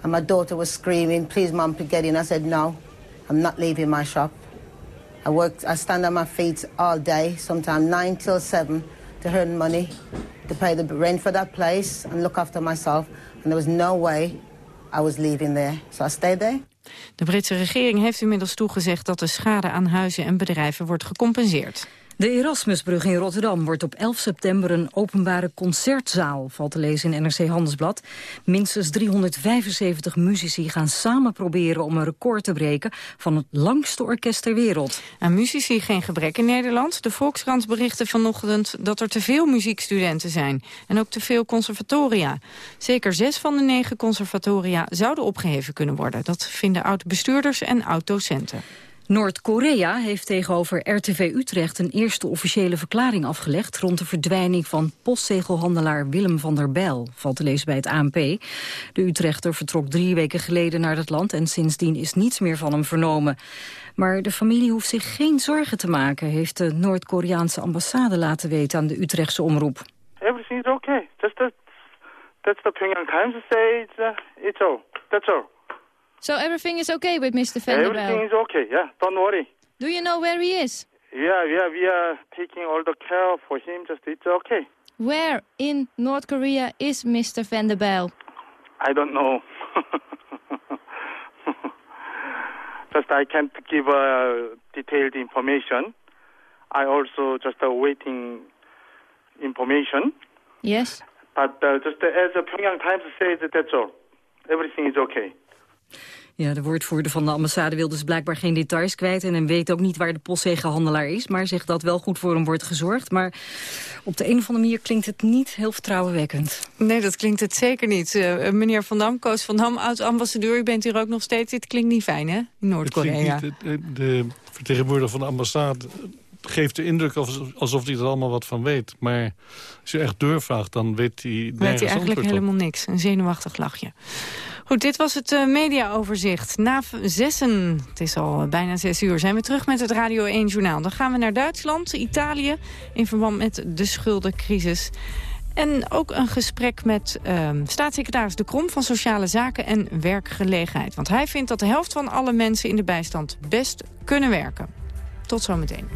And my daughter was screaming, please mom, get in. I said no, I'm not leaving my shop. I work, I stand on my feet all day, sometimes 9 till 7 to earn money, to pay the rent for that place and look after myself. And there was no way I was leaving there. So I stayed there. De Britse regering heeft inmiddels toegezegd dat de schade aan huizen en bedrijven wordt gecompenseerd. De Erasmusbrug in Rotterdam wordt op 11 september een openbare concertzaal, valt te lezen in NRC Handelsblad. Minstens 375 muzici gaan samen proberen om een record te breken van het langste orkest ter wereld. Aan muzici geen gebrek in Nederland. De Volkskrant berichtte vanochtend dat er te veel muziekstudenten zijn en ook te veel conservatoria. Zeker zes van de negen conservatoria zouden opgeheven kunnen worden. Dat vinden oud-bestuurders en oud-docenten. Noord-Korea heeft tegenover RTV Utrecht een eerste officiële verklaring afgelegd rond de verdwijning van postzegelhandelaar Willem van der Bijl, valt te lezen bij het ANP. De Utrechter vertrok drie weken geleden naar het land en sindsdien is niets meer van hem vernomen. Maar de familie hoeft zich geen zorgen te maken, heeft de Noord-Koreaanse ambassade laten weten aan de Utrechtse omroep. Everything is okay. Just that, that's the Pyongyang Times say it's, uh, it's all. That's all. So everything is okay with Mr. Vanderbilt? Everything is okay, yeah. Don't worry. Do you know where he is? Yeah, yeah, we are taking all the care for him. Just it's okay. Where in North Korea is Mr. Vanderbilt? I don't know. *laughs* just I can't give uh, detailed information. I also just uh, waiting information. Yes. But uh, just as the Pyongyang Times says, that's all. Everything is okay. Ja, de woordvoerder van de ambassade wil dus blijkbaar geen details kwijt... en weet ook niet waar de postzegelhandelaar is... maar zegt dat wel goed voor hem wordt gezorgd. Maar op de een of andere manier klinkt het niet heel vertrouwenwekkend. Nee, dat klinkt het zeker niet. Uh, meneer Van Dam, Koos Van Dam, oud-ambassadeur... u bent hier ook nog steeds. Dit klinkt niet fijn, hè, in Noord-Korea? De, de vertegenwoordiger van de ambassade geeft de indruk alsof hij er allemaal wat van weet. Maar als je echt doorvraagt, dan weet hij Weet hij eigenlijk helemaal niks. Een zenuwachtig lachje. Goed, dit was het uh, mediaoverzicht. Na zessen, het is al bijna zes uur, zijn we terug met het Radio 1 Journaal. Dan gaan we naar Duitsland, Italië, in verband met de schuldencrisis. En ook een gesprek met uh, staatssecretaris De Krom van Sociale Zaken en Werkgelegenheid. Want hij vindt dat de helft van alle mensen in de bijstand best kunnen werken. Tot zometeen.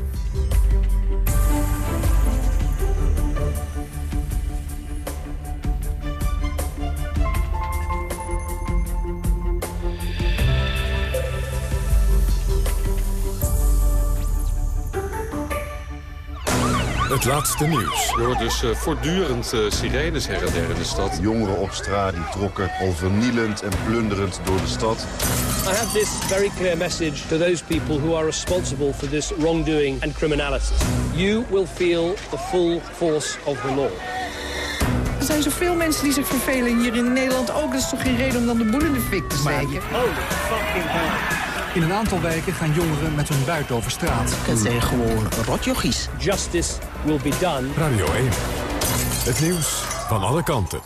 Het laatste nieuws. Je hoort dus uh, voortdurend uh, sirenes her en der in de stad. Jongeren op straat die trokken al vernielend en plunderend door de stad. I have this very clear message to those people who are responsible for this wrongdoing and criminality. You will feel the full force of the law. Er zijn zoveel mensen die zich vervelen hier in Nederland ook. Dat is toch geen reden om dan de boel in de fik te steken? Holy fucking hell. In een aantal wijken gaan jongeren met hun buit over straat. Het zijn gewoon rotjochies. Justice will be done. Radio 1. Het nieuws van alle kanten.